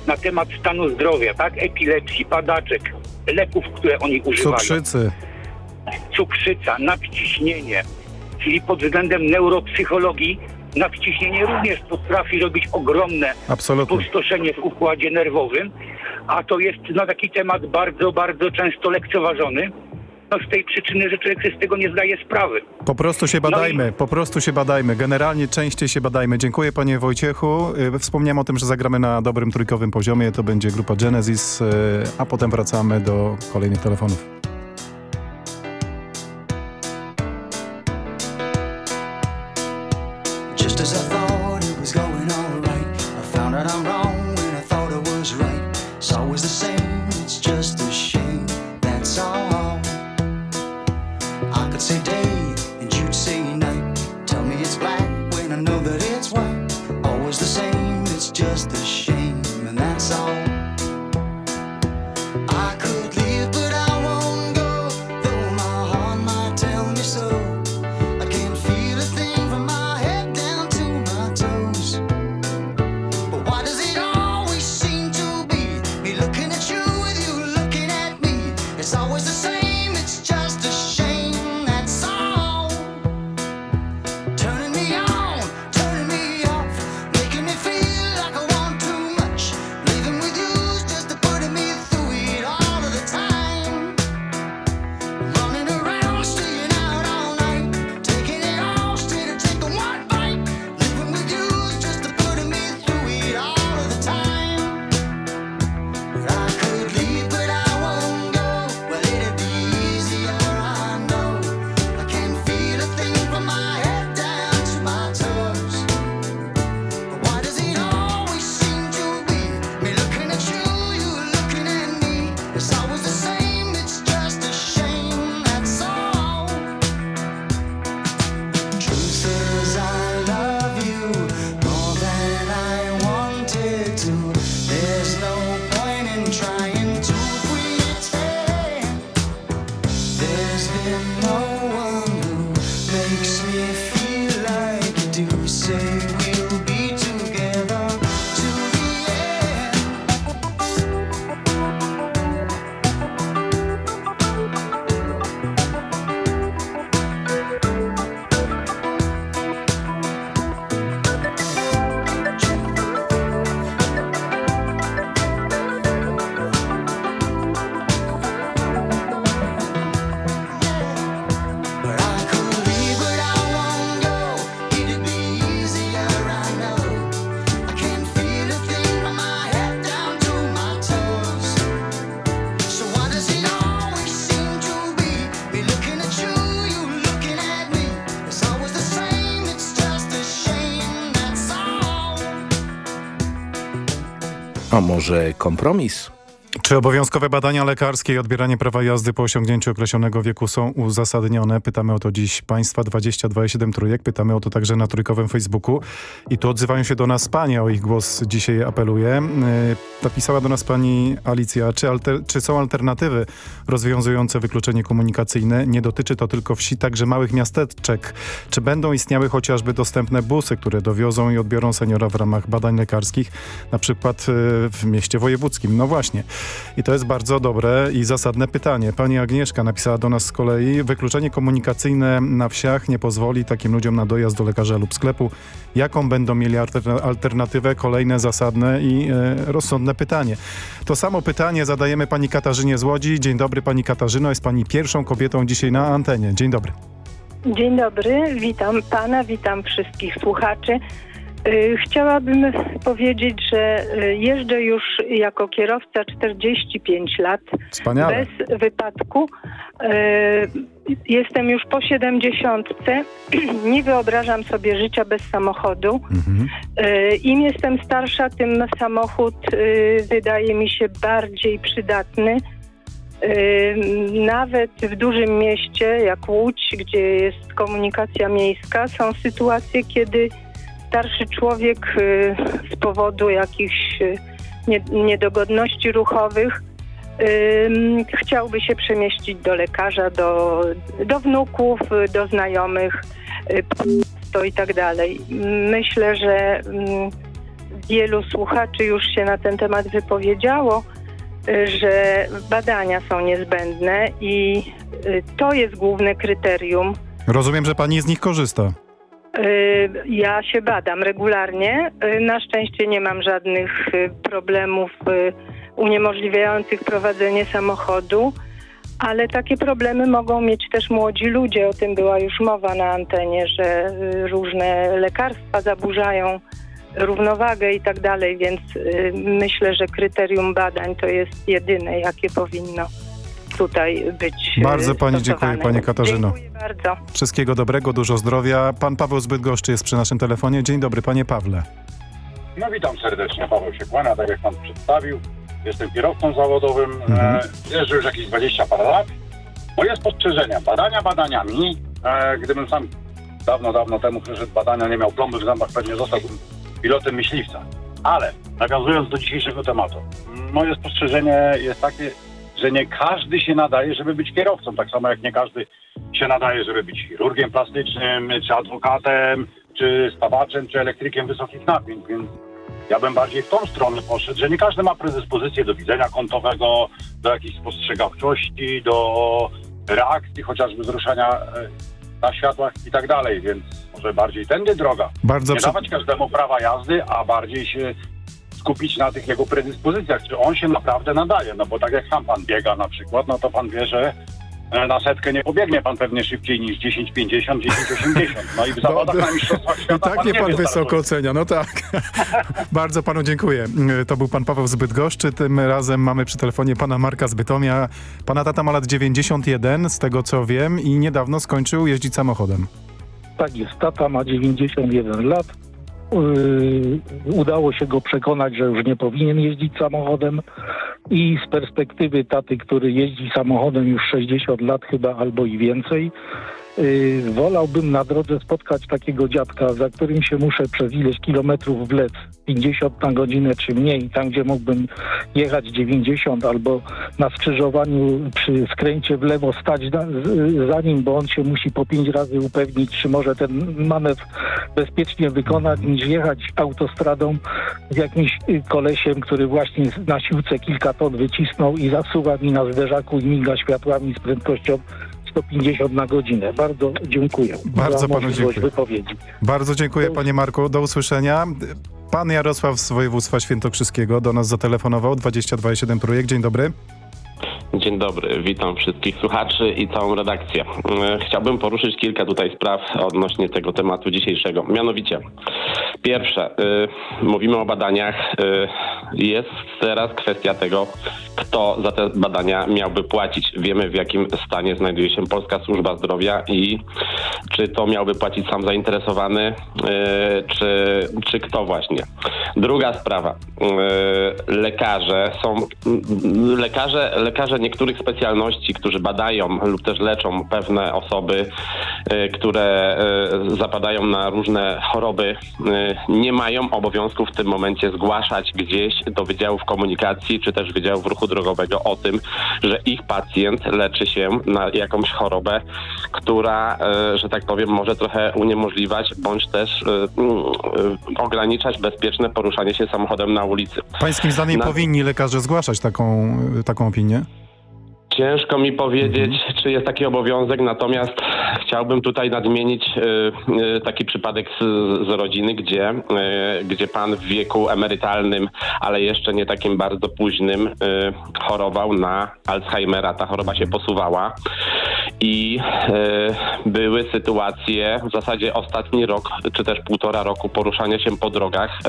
na temat stanu zdrowia, tak, epilepsji, padaczek, leków, które oni używają Cukrzycy. cukrzyca, nadciśnienie, czyli pod względem neuropsychologii nadciśnienie również potrafi robić ogromne Absolutnie. pustoszenie w układzie nerwowym, a to jest no, taki temat bardzo, bardzo często lekceważony. No z tej przyczyny, że człowiek z tego nie zdaje sprawy. Po prostu się badajmy, po prostu się badajmy. Generalnie częściej się badajmy. Dziękuję panie Wojciechu. Y, Wspomniałem o tym, że zagramy na dobrym trójkowym poziomie. To będzie grupa Genesis, y, a potem wracamy do kolejnych telefonów. A może kompromis? Czy obowiązkowe badania lekarskie i odbieranie prawa jazdy po osiągnięciu określonego wieku są uzasadnione? Pytamy o to dziś Państwa 22,7 trójek. Pytamy o to także na trójkowym Facebooku. I tu odzywają się do nas panie, o ich głos dzisiaj apeluję. Napisała do nas pani Alicja, czy, alter, czy są alternatywy rozwiązujące wykluczenie komunikacyjne? Nie dotyczy to tylko wsi, także małych miasteczek. Czy będą istniały chociażby dostępne busy, które dowiozą i odbiorą seniora w ramach badań lekarskich, na przykład yy, w mieście wojewódzkim? No właśnie. I to jest bardzo dobre i zasadne pytanie. Pani Agnieszka napisała do nas z kolei, wykluczenie komunikacyjne na wsiach nie pozwoli takim ludziom na dojazd do lekarza lub sklepu. Jaką będą mieli alter- alternatywę? Kolejne zasadne i e, rozsądne pytanie. To samo pytanie zadajemy pani Katarzynie z Łodzi. Dzień dobry pani Katarzyno, jest pani pierwszą kobietą dzisiaj na antenie. Dzień dobry. Dzień dobry, witam pana, witam wszystkich słuchaczy. Y, Chciałabym powiedzieć, że y, jeżdżę już jako kierowca 45 lat Wspaniale. bez wypadku. Y, Jestem już po 70. Nie wyobrażam sobie życia bez samochodu. Y, Im jestem starsza, tym samochód wydaje mi się bardziej przydatny. Nawet w dużym mieście jak Łódź, gdzie jest komunikacja miejska, są sytuacje, kiedy starszy człowiek y, z powodu jakichś y, nie- niedogodności ruchowych chciałby się przemieścić do lekarza, do, do wnuków, do znajomych, y, to i tak dalej. Myślę, że mm, wielu słuchaczy już się na ten temat wypowiedziało, że badania są niezbędne i to jest główne kryterium. Rozumiem, że pani z nich korzysta. Y, Ja się badam regularnie. Y, Na szczęście nie mam żadnych y, problemów uniemożliwiających prowadzenie samochodu, ale takie problemy mogą mieć też młodzi ludzie. O tym była już mowa na antenie, że różne lekarstwa zaburzają równowagę i tak dalej, więc myślę, że kryterium badań to jest jedyne, jakie powinno tutaj być. y, Bardzo pani stosowane. dziękuję, pani Katarzyno. Dziękuję bardzo. Wszystkiego dobrego, dużo zdrowia. Pan Paweł z Bydgoszczy jest przy naszym telefonie. Dzień dobry, panie Pawle. No witam serdecznie, Paweł się kłania, tak jak pan przedstawił. Jestem kierowcą zawodowym, Mhm. e, jeżdżę już jakieś 20 parę lat. Moje spostrzeżenia, badania badaniami, e, gdybym sam dawno, dawno temu przeszedł badania, nie miał plomby w zębach, pewnie zostałbym pilotem myśliwca. Ale nawiązując do dzisiejszego tematu, moje spostrzeżenie jest takie, że nie każdy się nadaje, żeby być kierowcą, tak samo jak nie każdy się nadaje, żeby być chirurgiem plastycznym, czy adwokatem, czy spawaczem, czy elektrykiem wysokich napięć, więc ja bym bardziej w tą stronę poszedł, że nie każdy ma predyspozycję do widzenia kątowego, do jakiejś spostrzegawczości, do reakcji, chociażby wzruszania e, na światłach i tak dalej, więc może bardziej tędy droga. Bardzo nie przy- dawać każdemu prawa jazdy, a bardziej się skupić na tych jego predyspozycjach, czy on się naprawdę nadaje, no bo tak jak sam pan biega na przykład, no to pan wie, że e, na setkę nie pobiegnie pan pewnie szybciej niż 10,50, 10,80. No i w zawodach na mistrzostwach I świata tak mnie nie pan wysoko ocenia, no tak. Bardzo panu dziękuję. To był pan Paweł z Bydgoszczy. Tym razem mamy przy telefonie pana Marka z Bytomia. Pana tata ma lat 91, z tego co wiem, i niedawno skończył jeździć samochodem. Tak jest, tata ma 91 lat. Yy, udało się go przekonać, że już nie powinien jeździć samochodem. I z perspektywy taty, który jeździ samochodem już 60 lat chyba albo i więcej, wolałbym na drodze spotkać takiego dziadka, za którym się muszę przez ileś kilometrów wlec, 50 na godzinę czy mniej, tam gdzie mógłbym jechać 90 albo na skrzyżowaniu przy skręcie w lewo stać za nim, bo on się musi po pięć razy upewnić, czy może ten manewr bezpiecznie wykonać, niż jechać autostradą z jakimś y, kolesiem, który właśnie na siłce kilka ton wycisnął i zasuwa mi na zderzaku i miga światłami z prędkością 150 na godzinę. Bardzo dziękuję Bardzo panu dziękuję. wypowiedzi. Bardzo dziękuję panie Marku, do usłyszenia. Pan Jarosław z województwa świętokrzyskiego do nas zatelefonował, 22,7 projekt. Dzień dobry. Dzień dobry, witam wszystkich słuchaczy i całą redakcję. E, Chciałbym poruszyć kilka tutaj spraw odnośnie tego tematu dzisiejszego. Mianowicie, pierwsze, y, mówimy o badaniach. y, Jest teraz kwestia tego, kto za te badania miałby płacić. Wiemy w jakim stanie znajduje się Polska Służba Zdrowia i czy to miałby płacić sam zainteresowany, czy, czy kto właśnie. Druga sprawa. Lekarze są, mm, lekarze, lekarze niektórych specjalności, którzy badają lub też leczą pewne osoby, y, które y, zapadają na różne choroby, y, nie mają obowiązku w tym momencie zgłaszać gdzieś do Wydziałów Komunikacji czy też Wydziałów Ruchu Drogowego o tym, że ich pacjent leczy się na jakąś chorobę, która, że tak powiem, może trochę uniemożliwiać bądź też y, ograniczać bezpieczne poruszanie się samochodem na ulicy. Pańskim zdaniem Na- powinni lekarze zgłaszać taką, taką opinię? Ciężko mi powiedzieć, czy jest taki obowiązek, natomiast chciałbym tutaj nadmienić y, y, taki przypadek z, z rodziny, gdzie, y, gdzie pan w wieku emerytalnym, ale jeszcze nie takim bardzo późnym, chorował na Alzheimera. Ta choroba się posuwała i y, były sytuacje, w zasadzie ostatni rok, czy też półtora roku poruszania się po drogach,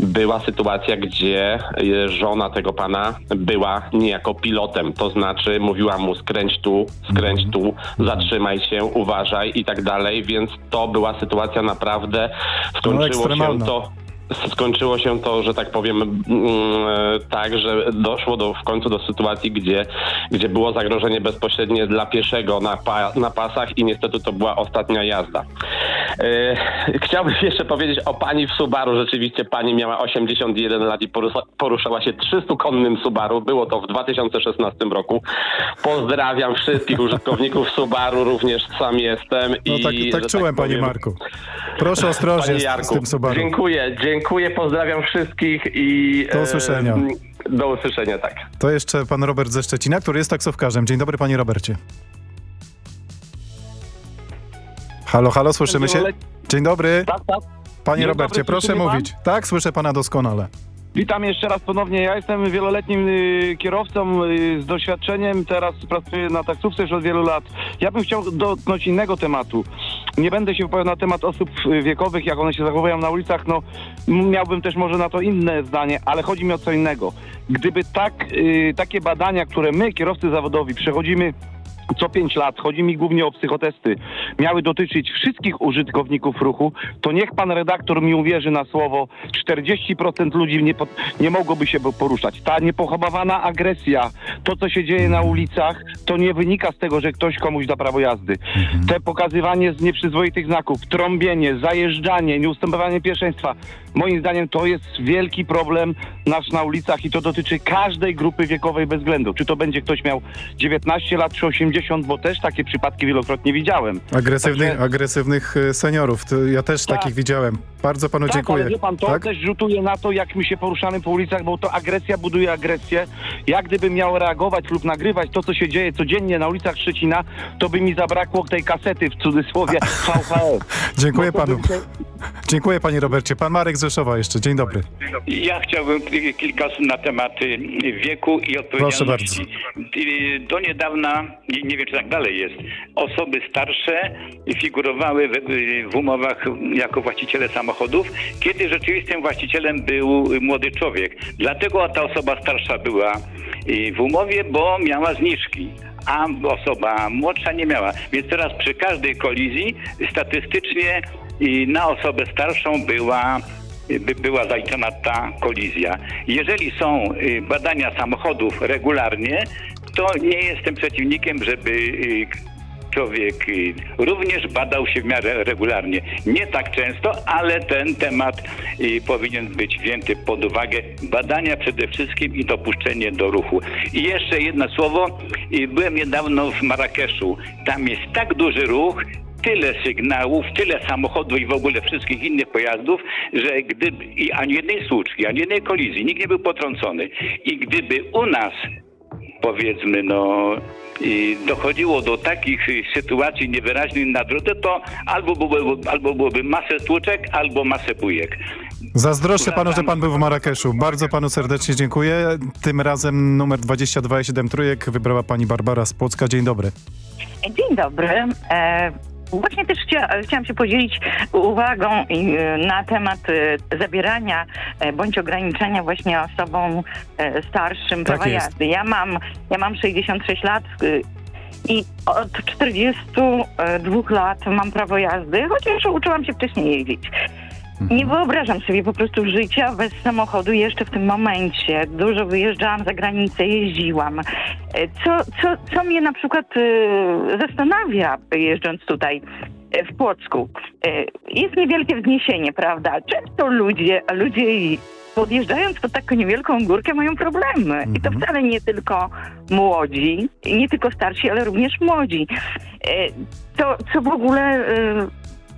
y, była sytuacja, gdzie y, żona tego pana była niejako pilotem, to znaczy mówiła mu skręć tu, skręć tu, zatrzymaj się, uważaj i tak dalej, więc to była sytuacja naprawdę, skończyło się ekstremalna. to skończyło się to, że tak powiem, mm, tak, że doszło do, w końcu do sytuacji, gdzie, gdzie było zagrożenie bezpośrednie dla pieszego na, pa, na pasach i niestety to była ostatnia jazda. E, chciałbym jeszcze powiedzieć o pani w Subaru. Rzeczywiście pani miała 81 lat i porusza, poruszała się 300-konnym Subaru. Było to w 2016 roku. Pozdrawiam wszystkich użytkowników Subaru, również sam jestem. No i, tak, że tak czułem, panie powiem, Marku. Proszę ostrożnie z, z tym Subaru. Dziękuję, dziękuję, pozdrawiam wszystkich i... Do usłyszenia. E, do usłyszenia, tak. To jeszcze pan Robert ze Szczecina, który jest taksówkarzem. Dzień dobry, panie Robercie. Halo, halo, słyszymy się? Dzień dobry. Tak, tak. Panie Robercie, proszę mówić. Tak, słyszę pana doskonale. Witam jeszcze raz ponownie. Ja jestem wieloletnim y, kierowcą y, z doświadczeniem. Teraz pracuję na taksówce już od wielu lat. Ja bym chciał dotknąć innego tematu. Nie będę się wypowiadał na temat osób y, wiekowych, jak one się zachowują na ulicach. No, miałbym też może na to inne zdanie, ale chodzi mi o co innego. Gdyby tak, y, takie badania, które my, kierowcy zawodowi, przechodzimy co 5 lat, chodzi mi głównie o psychotesty, miały dotyczyć wszystkich użytkowników ruchu, to niech pan redaktor mi uwierzy na słowo, 40% ludzi nie, nie mogłoby się poruszać. Ta niepochodowana agresja, to co się dzieje na ulicach, to nie wynika z tego, że ktoś komuś da prawo jazdy. Te pokazywanie z nieprzyzwoitych znaków, trąbienie, zajeżdżanie, nieustępowanie pierwszeństwa, moim zdaniem to jest wielki problem nasz na ulicach i to dotyczy każdej grupy wiekowej bez względu. Czy to będzie ktoś miał 19 lat czy 80, bo też takie przypadki wielokrotnie widziałem. Agresywnych, agresywnych y, seniorów. Ja też Tak. takich widziałem. Bardzo panu tak, dziękuję. ale wie pan, to Tak? też rzutuje na to, jak my się poruszamy po ulicach, bo to agresja buduje agresję. Ja gdybym miał reagować lub nagrywać to, co się dzieje codziennie na ulicach Szczecina, to by mi zabrakło tej kasety w cudzysłowie VHS. Dziękuję No panu. się- Dziękuję panie Robercie. Pan Marek z Rzeszowa jeszcze. Dzień dobry. Ja chciałbym kilka słów na temat y, wieku i odpowiedzialności. Y, Do niedawna, nie wiem czy tak dalej jest, osoby starsze figurowały w, umowach jako właściciele samochodów, kiedy rzeczywistym właścicielem był młody człowiek. Dlatego ta osoba starsza była y, w umowie, bo miała zniżki. A osoba młodsza nie miała. Więc teraz przy każdej kolizji statystycznie na osobę starszą była by była zaliczona ta kolizja. Jeżeli są y, badania samochodów regularnie, to nie jestem przeciwnikiem, żeby y, człowiek y, również badał się w miarę regularnie. Nie tak często, ale ten temat powinien być wzięty pod uwagę. Badania przede wszystkim i dopuszczenie do ruchu. I jeszcze jedno słowo. Byłem niedawno w Marrakeszu. Tam jest tak duży ruch, tyle sygnałów, tyle samochodów i w ogóle wszystkich innych pojazdów, że gdyby i ani jednej słuczki, ani jednej kolizji, nikt nie był potrącony. I gdyby u nas powiedzmy, no i dochodziło do takich sytuacji niewyraźnych na drodze, to albo byłoby, albo byłoby masę stłuczek, albo masę bujek. Zazdroszczę panu, że pan był w Marrakeszu. Bardzo panu serdecznie dziękuję. Tym razem numer 2273 trójek wybrała pani Barbara z Płocka. Dzień dobry. Dzień dobry. Właśnie też chcia, chciałam się podzielić uwagą e, na temat e, zabierania e, bądź ograniczenia właśnie osobom starszym prawa jest. jazdy. Ja mam, ja mam 66 lat i od 42 lat mam prawo jazdy, chociaż uczyłam się wcześniej jeździć. Nie wyobrażam sobie po prostu życia bez samochodu jeszcze w tym momencie. Dużo wyjeżdżałam za granicę, jeździłam. E, Co, co, co mnie na przykład e, zastanawia, jeżdżąc tutaj e, w Płocku, jest niewielkie wzniesienie, prawda? Często ludzie, ludzie i podjeżdżając pod taką niewielką górkę mają problemy. I to wcale nie tylko młodzi, nie tylko starsi, ale również młodzi. To, co w ogóle...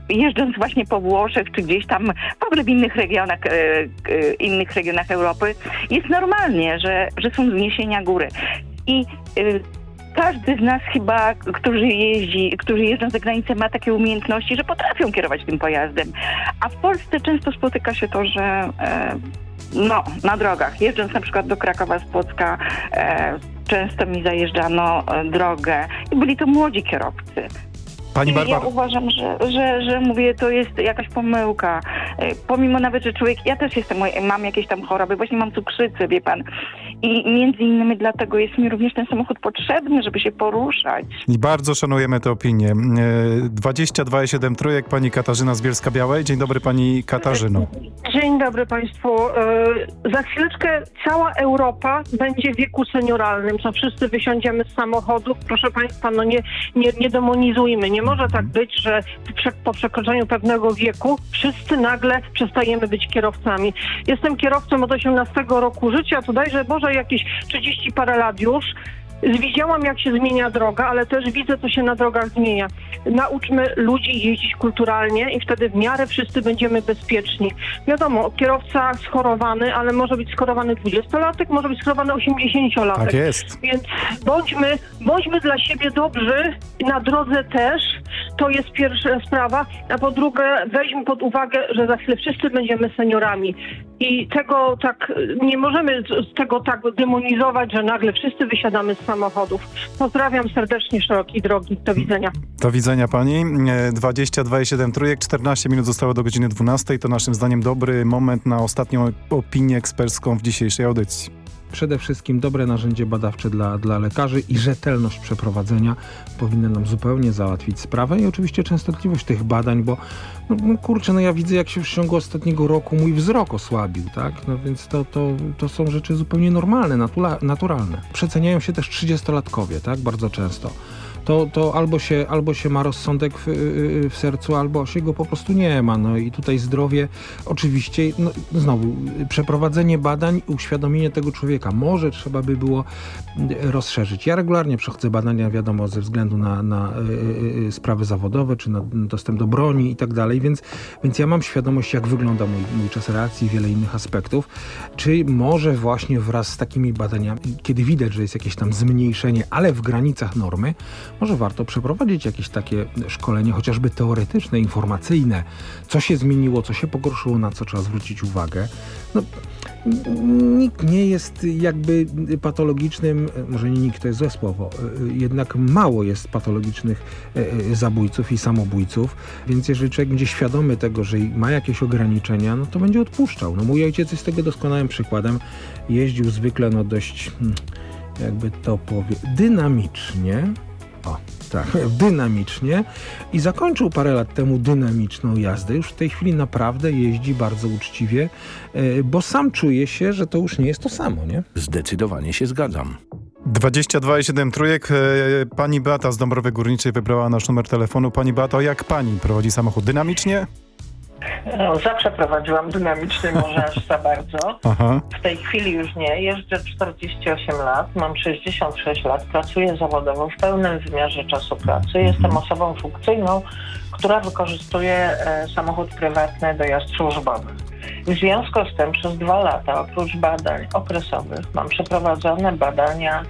jeżdżąc właśnie po Włoszech, czy gdzieś tam w ogóle w innych regionach, e, e, innych regionach Europy, jest normalnie, że, że są wzniesienia góry. I e, każdy z nas chyba, którzy jeździ, którzy jeżdżą za granicę, ma takie umiejętności, że potrafią kierować tym pojazdem. A w Polsce często spotyka się to, że no, na drogach, jeżdżąc na przykład do Krakowa z Płocka, często mi zajeżdżano drogę i byli to młodzi kierowcy. Pani Barbara. Ja uważam, że, że, że mówię, to jest jakaś pomyłka. E, Pomimo nawet, że człowiek, ja też jestem, mam jakieś tam choroby, właśnie mam cukrzycę, wie pan. I między innymi dlatego jest mi również ten samochód potrzebny, żeby się poruszać. I bardzo szanujemy tę opinię. E, 2273 trójek pani Katarzyna z Bielska-Białej. Dzień dobry pani Katarzyno. Dzień dobry Państwu. E, Za chwileczkę cała Europa będzie w wieku senioralnym, co wszyscy wysiądziemy z samochodów. Proszę Państwa, no nie, nie, nie demonizujmy. Nie może tak być, że po przekroczeniu pewnego wieku wszyscy nagle przestajemy być kierowcami. Jestem kierowcą od 18 roku życia, to dajże Boże jakieś 30 parę lat już. Widziałam, jak się zmienia droga, ale też widzę, co się na drogach zmienia. Nauczmy ludzi jeździć kulturalnie i wtedy w miarę wszyscy będziemy bezpieczni. Wiadomo, kierowca schorowany, ale może być schorowany 20-latek, może być schorowany 80-latek. Tak jest. Więc bądźmy, bądźmy dla siebie dobrzy na drodze też. To jest pierwsza sprawa. A po drugie, weźmy pod uwagę, że za chwilę wszyscy będziemy seniorami. I tego tak, nie możemy z- tego tak demonizować, że nagle wszyscy wysiadamy z samochodów. Pozdrawiam serdecznie szerokiej drogi. Do widzenia. Do widzenia pani. E, 2273 trójek, 14 minut zostało do godziny 12. To naszym zdaniem dobry moment na ostatnią opinię ekspercką w dzisiejszej audycji. Przede wszystkim dobre narzędzie badawcze dla, dla lekarzy i rzetelność przeprowadzenia powinny nam zupełnie załatwić sprawę i oczywiście częstotliwość tych badań, bo no, no kurczę, no ja widzę jak się w ciągu ostatniego roku mój wzrok osłabił, tak? No więc to, to, to są rzeczy zupełnie normalne, natula, naturalne. Przeceniają się też 30-latkowie, tak? Bardzo często. To, to albo, się, albo się ma rozsądek w, y, w sercu, albo się go po prostu nie ma. No i tutaj zdrowie, oczywiście, no, znowu, y, przeprowadzenie badań, uświadomienie tego człowieka. Może trzeba by było y, rozszerzyć. Ja regularnie przechodzę badania, wiadomo, ze względu na, na y, y, sprawy zawodowe, czy na dostęp do broni i tak dalej, więc, więc ja mam świadomość, jak wygląda mój, mój czas reakcji i wiele innych aspektów. Czy może właśnie wraz z takimi badaniami, kiedy widać, że jest jakieś tam zmniejszenie, ale w granicach normy, może warto przeprowadzić jakieś takie szkolenie, chociażby teoretyczne, informacyjne, co się zmieniło, co się pogorszyło, na co trzeba zwrócić uwagę. No, nikt nie jest jakby patologicznym, może nie nikt to jest złe słowo, jednak mało jest patologicznych y, y, zabójców i samobójców, więc jeżeli człowiek będzie świadomy tego, że ma jakieś ograniczenia, no to będzie odpuszczał. No mój ojciec jest tego doskonałym przykładem. Jeździł zwykle no dość, hmm, jakby to powie, dynamicznie, o, tak, dynamicznie i zakończył parę lat temu dynamiczną jazdę. Już w tej chwili naprawdę jeździ bardzo uczciwie, e, bo sam czuje się, że to już nie jest to samo, nie? Zdecydowanie się zgadzam. 22,7 trójek. E, Pani Beata z Dąbrowy Górniczej wybrała nasz numer telefonu. Pani Beato, jak pani prowadzi samochód? Dynamicznie? No, zawsze prowadziłam dynamicznie, może aż za bardzo. Aha. W tej chwili już nie. Jeżdżę 48 lat, mam 66 lat, pracuję zawodowo w pełnym wymiarze czasu pracy. Jestem osobą funkcyjną, która wykorzystuje e, samochód prywatny do jazd służbowych. W związku z tym przez dwa lata, oprócz badań okresowych, mam przeprowadzone badania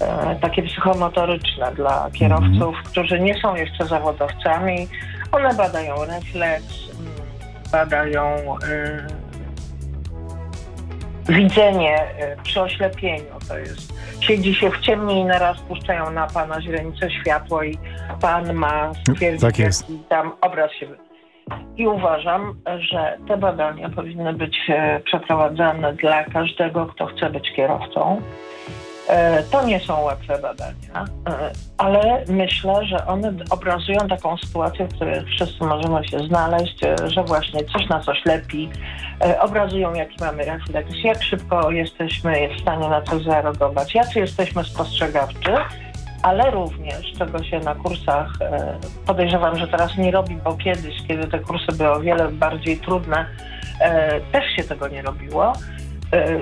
e, takie psychomotoryczne dla kierowców, którzy nie są jeszcze zawodowcami. One badają refleks, mm, badają e, widzenie e, przy oślepieniu. To jest, siedzi się w ciemni i naraz puszczają na pana źrenice światło i pan ma stwierdzić, Tak jest. jaki tam obraz się... I uważam, że te badania powinny być e, przeprowadzane dla każdego, kto chce być kierowcą. E, To nie są łatwe badania, e, ale myślę, że one obrazują taką sytuację, w której wszyscy możemy się znaleźć, e, że właśnie coś nas oślepi, e, obrazują jaki mamy refleks, jak szybko jesteśmy w stanie na to zareagować, jacy jesteśmy spostrzegawczy, ale również, czego się na kursach podejrzewam, że teraz nie robi, bo kiedyś, kiedy te kursy były o wiele bardziej trudne, też się tego nie robiło,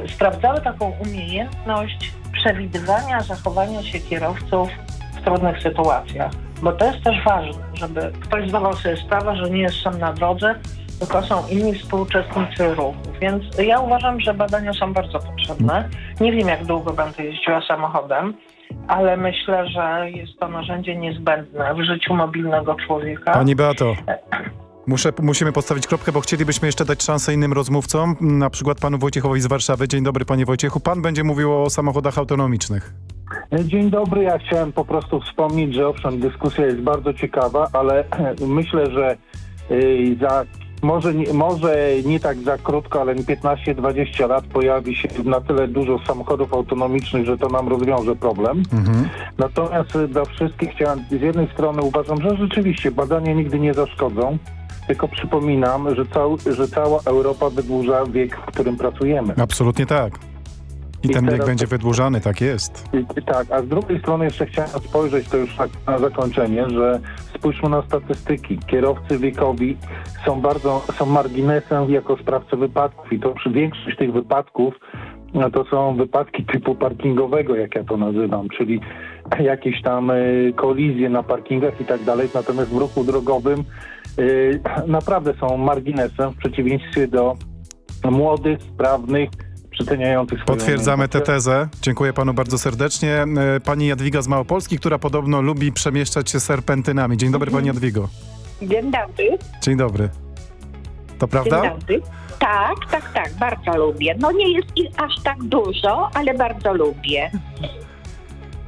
sprawdzały taką umiejętność przewidywania zachowania się kierowców w trudnych sytuacjach. Bo to jest też ważne, żeby ktoś zdawał sobie sprawę, że nie jest sam na drodze, tylko są inni współuczestnicy ruchu. Więc ja uważam, że badania są bardzo potrzebne. Nie wiem, jak długo będę jeździła samochodem, ale myślę, że jest to narzędzie niezbędne w życiu mobilnego człowieka. Pani Beato, muszę, musimy postawić kropkę, bo chcielibyśmy jeszcze dać szansę innym rozmówcom, na przykład panu Wojciechowi z Warszawy. Dzień dobry, panie Wojciechu. Pan będzie mówił o samochodach autonomicznych. Dzień dobry, ja chciałem po prostu wspomnieć, że owszem, dyskusja jest bardzo ciekawa, ale myślę, że y, za może nie, może nie tak za krótko, ale 15-20 lat pojawi się na tyle dużo samochodów autonomicznych, że to nam rozwiąże problem. Natomiast y, dla wszystkich chciałem, z jednej strony uważam, że rzeczywiście badania nigdy nie zaszkodzą, tylko przypominam, że, cał, że cała Europa wydłuża wiek, w którym pracujemy. Absolutnie tak. I I ten wiek będzie wydłużany, tak jest. I- Tak, a z drugiej strony jeszcze chciałem spojrzeć, to już tak na zakończenie, że spójrzmy na statystyki. Kierowcy wiekowi są bardzo, są marginesem jako sprawcy wypadków i to przy większość tych wypadków no to są wypadki typu parkingowego, jak ja to nazywam, czyli jakieś tam y, kolizje na parkingach i tak dalej, natomiast w ruchu drogowym y, naprawdę są marginesem w przeciwieństwie do młodych, sprawnych, przyceniających swoją Potwierdzamy tę tezę. Dziękuję panu bardzo serdecznie. E, Pani Jadwiga z Małopolski, która podobno lubi przemieszczać się serpentynami. Dzień dobry, pani Jadwigo. Dzień dobry. Dzień dobry. To prawda? Dzień dobry. Tak, tak, tak, bardzo lubię. No nie jest ich aż tak dużo, ale bardzo lubię.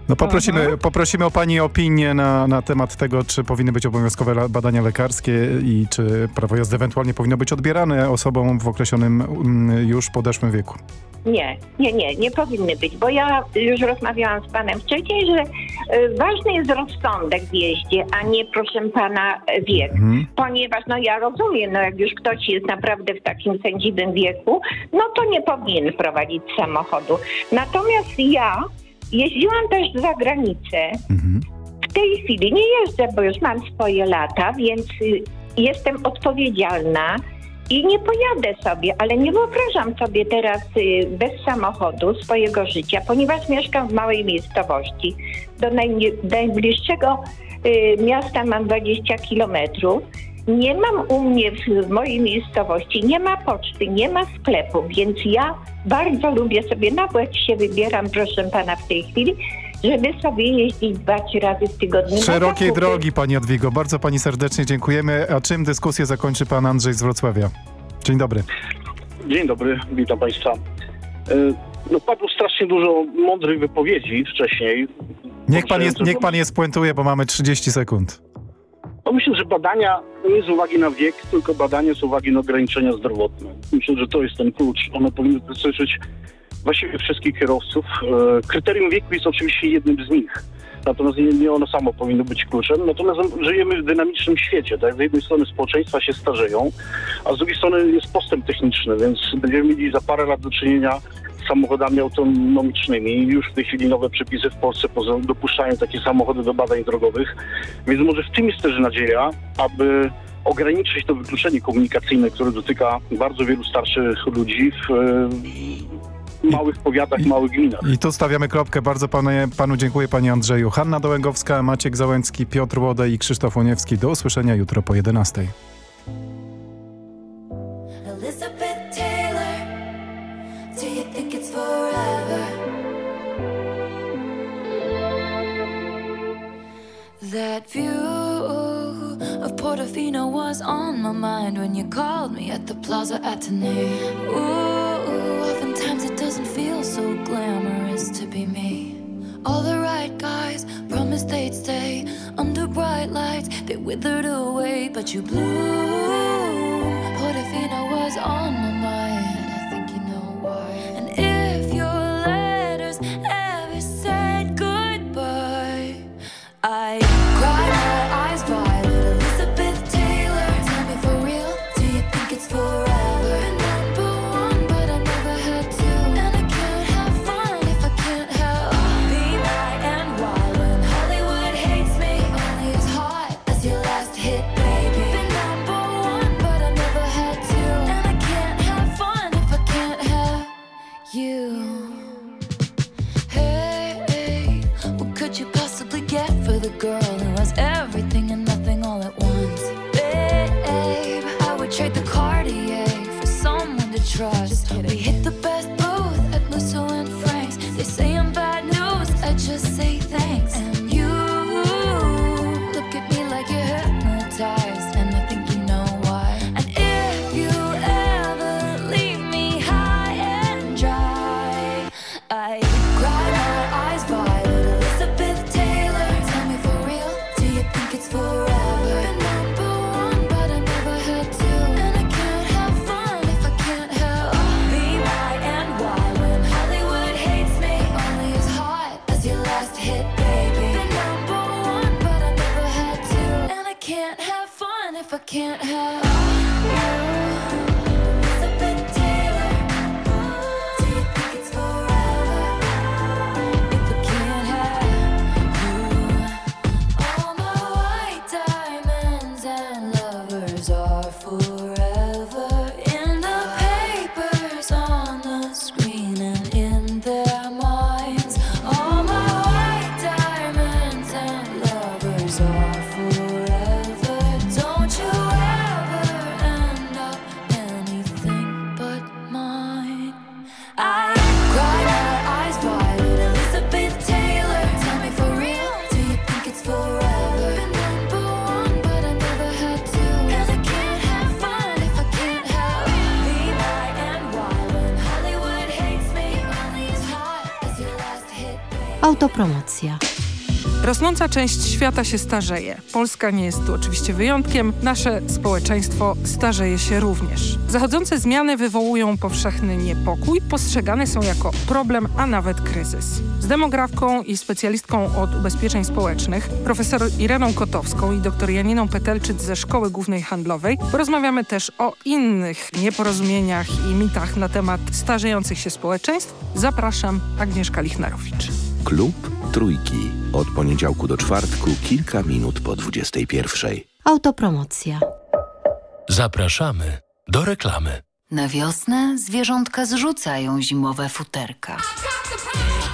No poprosimy, poprosimy o pani opinię na, na temat tego, czy powinny być obowiązkowe badania lekarskie i czy prawo jazdy ewentualnie powinno być odbierane osobom w określonym mm, już podeszłym wieku. Nie, nie, nie, nie powinny być, bo ja już rozmawiałam z panem wcześniej, że y, ważny jest rozsądek w jeździe, a nie, proszę pana, wiek. Ponieważ, no ja rozumiem, no jak już ktoś jest naprawdę w takim sędziwym wieku, no to nie powinien prowadzić samochodu. Natomiast ja jeździłam też za granicę. W tej chwili nie jeżdżę, bo już mam swoje lata, więc jestem odpowiedzialna i nie pojadę sobie, ale nie wyobrażam sobie teraz y, bez samochodu swojego życia, ponieważ mieszkam w małej miejscowości. Do najbliższego y, miasta mam 20 kilometrów. Nie mam u mnie w, w mojej miejscowości, nie ma poczty, nie ma sklepu, więc ja bardzo lubię sobie, nawet się wybieram, proszę pana, w tej chwili, żeby sobie jeździć dwa, trzy razy w tygodniu. Szerokiej drogi, pani Jadwigo. Bardzo pani serdecznie dziękujemy. A czym dyskusję zakończy pan Andrzej z Wrocławia? Dzień dobry. Dzień dobry, witam Państwa. E, No, padło strasznie dużo mądrych wypowiedzi wcześniej. Niech pan, jest, niech pan je spuentuje, bo mamy 30 sekund. No myślę, że badania nie z uwagi na wiek, tylko badania z uwagi na ograniczenia zdrowotne. Myślę, że to jest ten klucz. One powinny dotyczyć właściwie wszystkich kierowców. E, Kryterium wieku jest oczywiście jednym z nich. Natomiast nie, ono samo powinno być kluczem. Natomiast żyjemy w dynamicznym świecie. Tak? Z jednej strony społeczeństwa się starzeją, a z drugiej strony jest postęp techniczny, więc będziemy mieli za parę lat do czynienia samochodami autonomicznymi. Już w tej chwili nowe przepisy w Polsce dopuszczają takie samochody do badań drogowych. Więc może w tym jest też nadzieja, aby ograniczyć to wykluczenie komunikacyjne, które dotyka bardzo wielu starszych ludzi w e, małych powiatach, małych gminach. I tu stawiamy kropkę. Bardzo panu, panu dziękuję, panie Andrzeju. Hanna Dołęgowska, Maciek Załęcki, Piotr Łodej i Krzysztof Łoniewski. Do usłyszenia jutro po 11. That view of Portofino was on my mind when you called me at the Plaza Atene. Ooh, oftentimes it doesn't feel so glamorous to be me. All the right guys promised they'd stay under bright lights. They withered away, but you blew. Portofino was on my mind. I think you know why. And if your letters ever said goodbye, I trust. Just część świata się starzeje. Polska nie jest tu oczywiście wyjątkiem. Nasze społeczeństwo starzeje się również. Zachodzące zmiany wywołują powszechny niepokój, postrzegane są jako problem, a nawet kryzys. Z demografką i specjalistką od ubezpieczeń społecznych, profesor Ireną Kotowską i dr Janiną Petelczyc ze Szkoły Głównej Handlowej porozmawiamy też o innych nieporozumieniach i mitach na temat starzejących się społeczeństw. Zapraszam, Agnieszka Lichnerowicz. Klub Trójki. Od poniedziałku do czwartku, kilka minut po 21. Autopromocja. Zapraszamy do reklamy. Na wiosnę zwierzątka zrzucają zimowe futerka.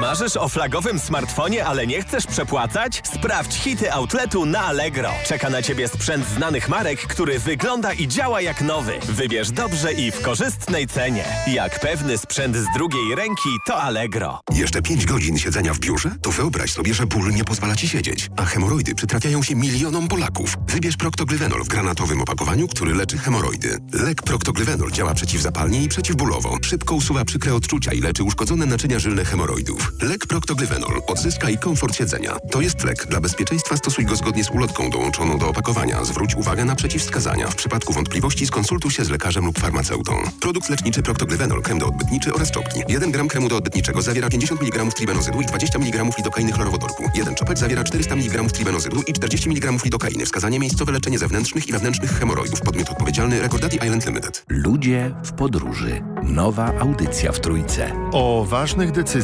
Marzysz o flagowym smartfonie, ale nie chcesz przepłacać? Sprawdź hity outletu na Allegro. Czeka na Ciebie sprzęt znanych marek, który wygląda i działa jak nowy. Wybierz dobrze i w korzystnej cenie. Jak pewny sprzęt z drugiej ręki, to Allegro. Jeszcze 5 godzin siedzenia w biurze? To wyobraź sobie, że ból nie pozwala ci siedzieć. A hemoroidy przytrafiają się milionom Polaków. Wybierz Proctoglyvenol w granatowym opakowaniu, który leczy hemoroidy. Lek Proctoglyvenol działa przeciwzapalnie i przeciwbólowo. Szybko usuwa przykre odczucia i leczy uszkodzone naczynia żylne hemoroidów. Lek Proctoglyvenol odzyskaj komfort siedzenia. To jest lek. Dla bezpieczeństwa stosuj go zgodnie z ulotką dołączoną do opakowania. Zwróć uwagę na przeciwwskazania. W przypadku wątpliwości skonsultuj się z lekarzem lub farmaceutą. Produkt leczniczy Proctoglyvenol, krem doodbytniczy oraz czopki. 1 gram kremu doodbytniczego zawiera 50 mg tribenozydu i 20 mg lidokainy chlorowodorku. Jeden czopek zawiera 400 mg tribenozydu i 40 mg lidokainy. Wskazanie miejscowe leczenie zewnętrznych i wewnętrznych hemoroidów. Podmiot odpowiedzialny Recordati Island Limited. Ludzie w podróży. Nowa audycja w Trójce. O ważnych decyzjach,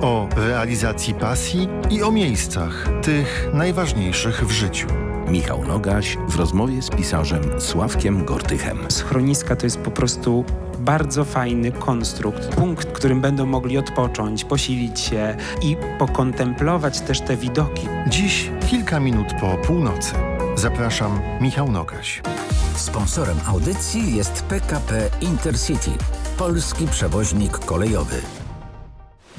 o realizacji pasji i o miejscach, tych najważniejszych w życiu. Michał Nogaś w rozmowie z pisarzem Sławkiem Gortychem. Schroniska to jest po prostu bardzo fajny konstrukt, punkt, w którym będą mogli odpocząć, posilić się i pokontemplować też te widoki. Dziś kilka minut po północy. Zapraszam, Michał Nogaś. Sponsorem audycji jest PKP Intercity, polski przewoźnik kolejowy.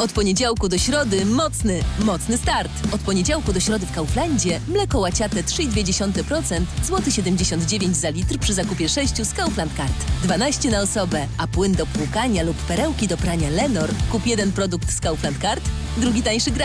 Od poniedziałku do środy mocny, mocny start. Od poniedziałku do środy w Kauflandzie mleko łaciate 3,2%, złoty 79 za litr przy zakupie 6 z Kaufland Card. 12 na osobę, a płyn do płukania lub perełki do prania Lenor kup jeden produkt z Kaufland Card, drugi tańszy gra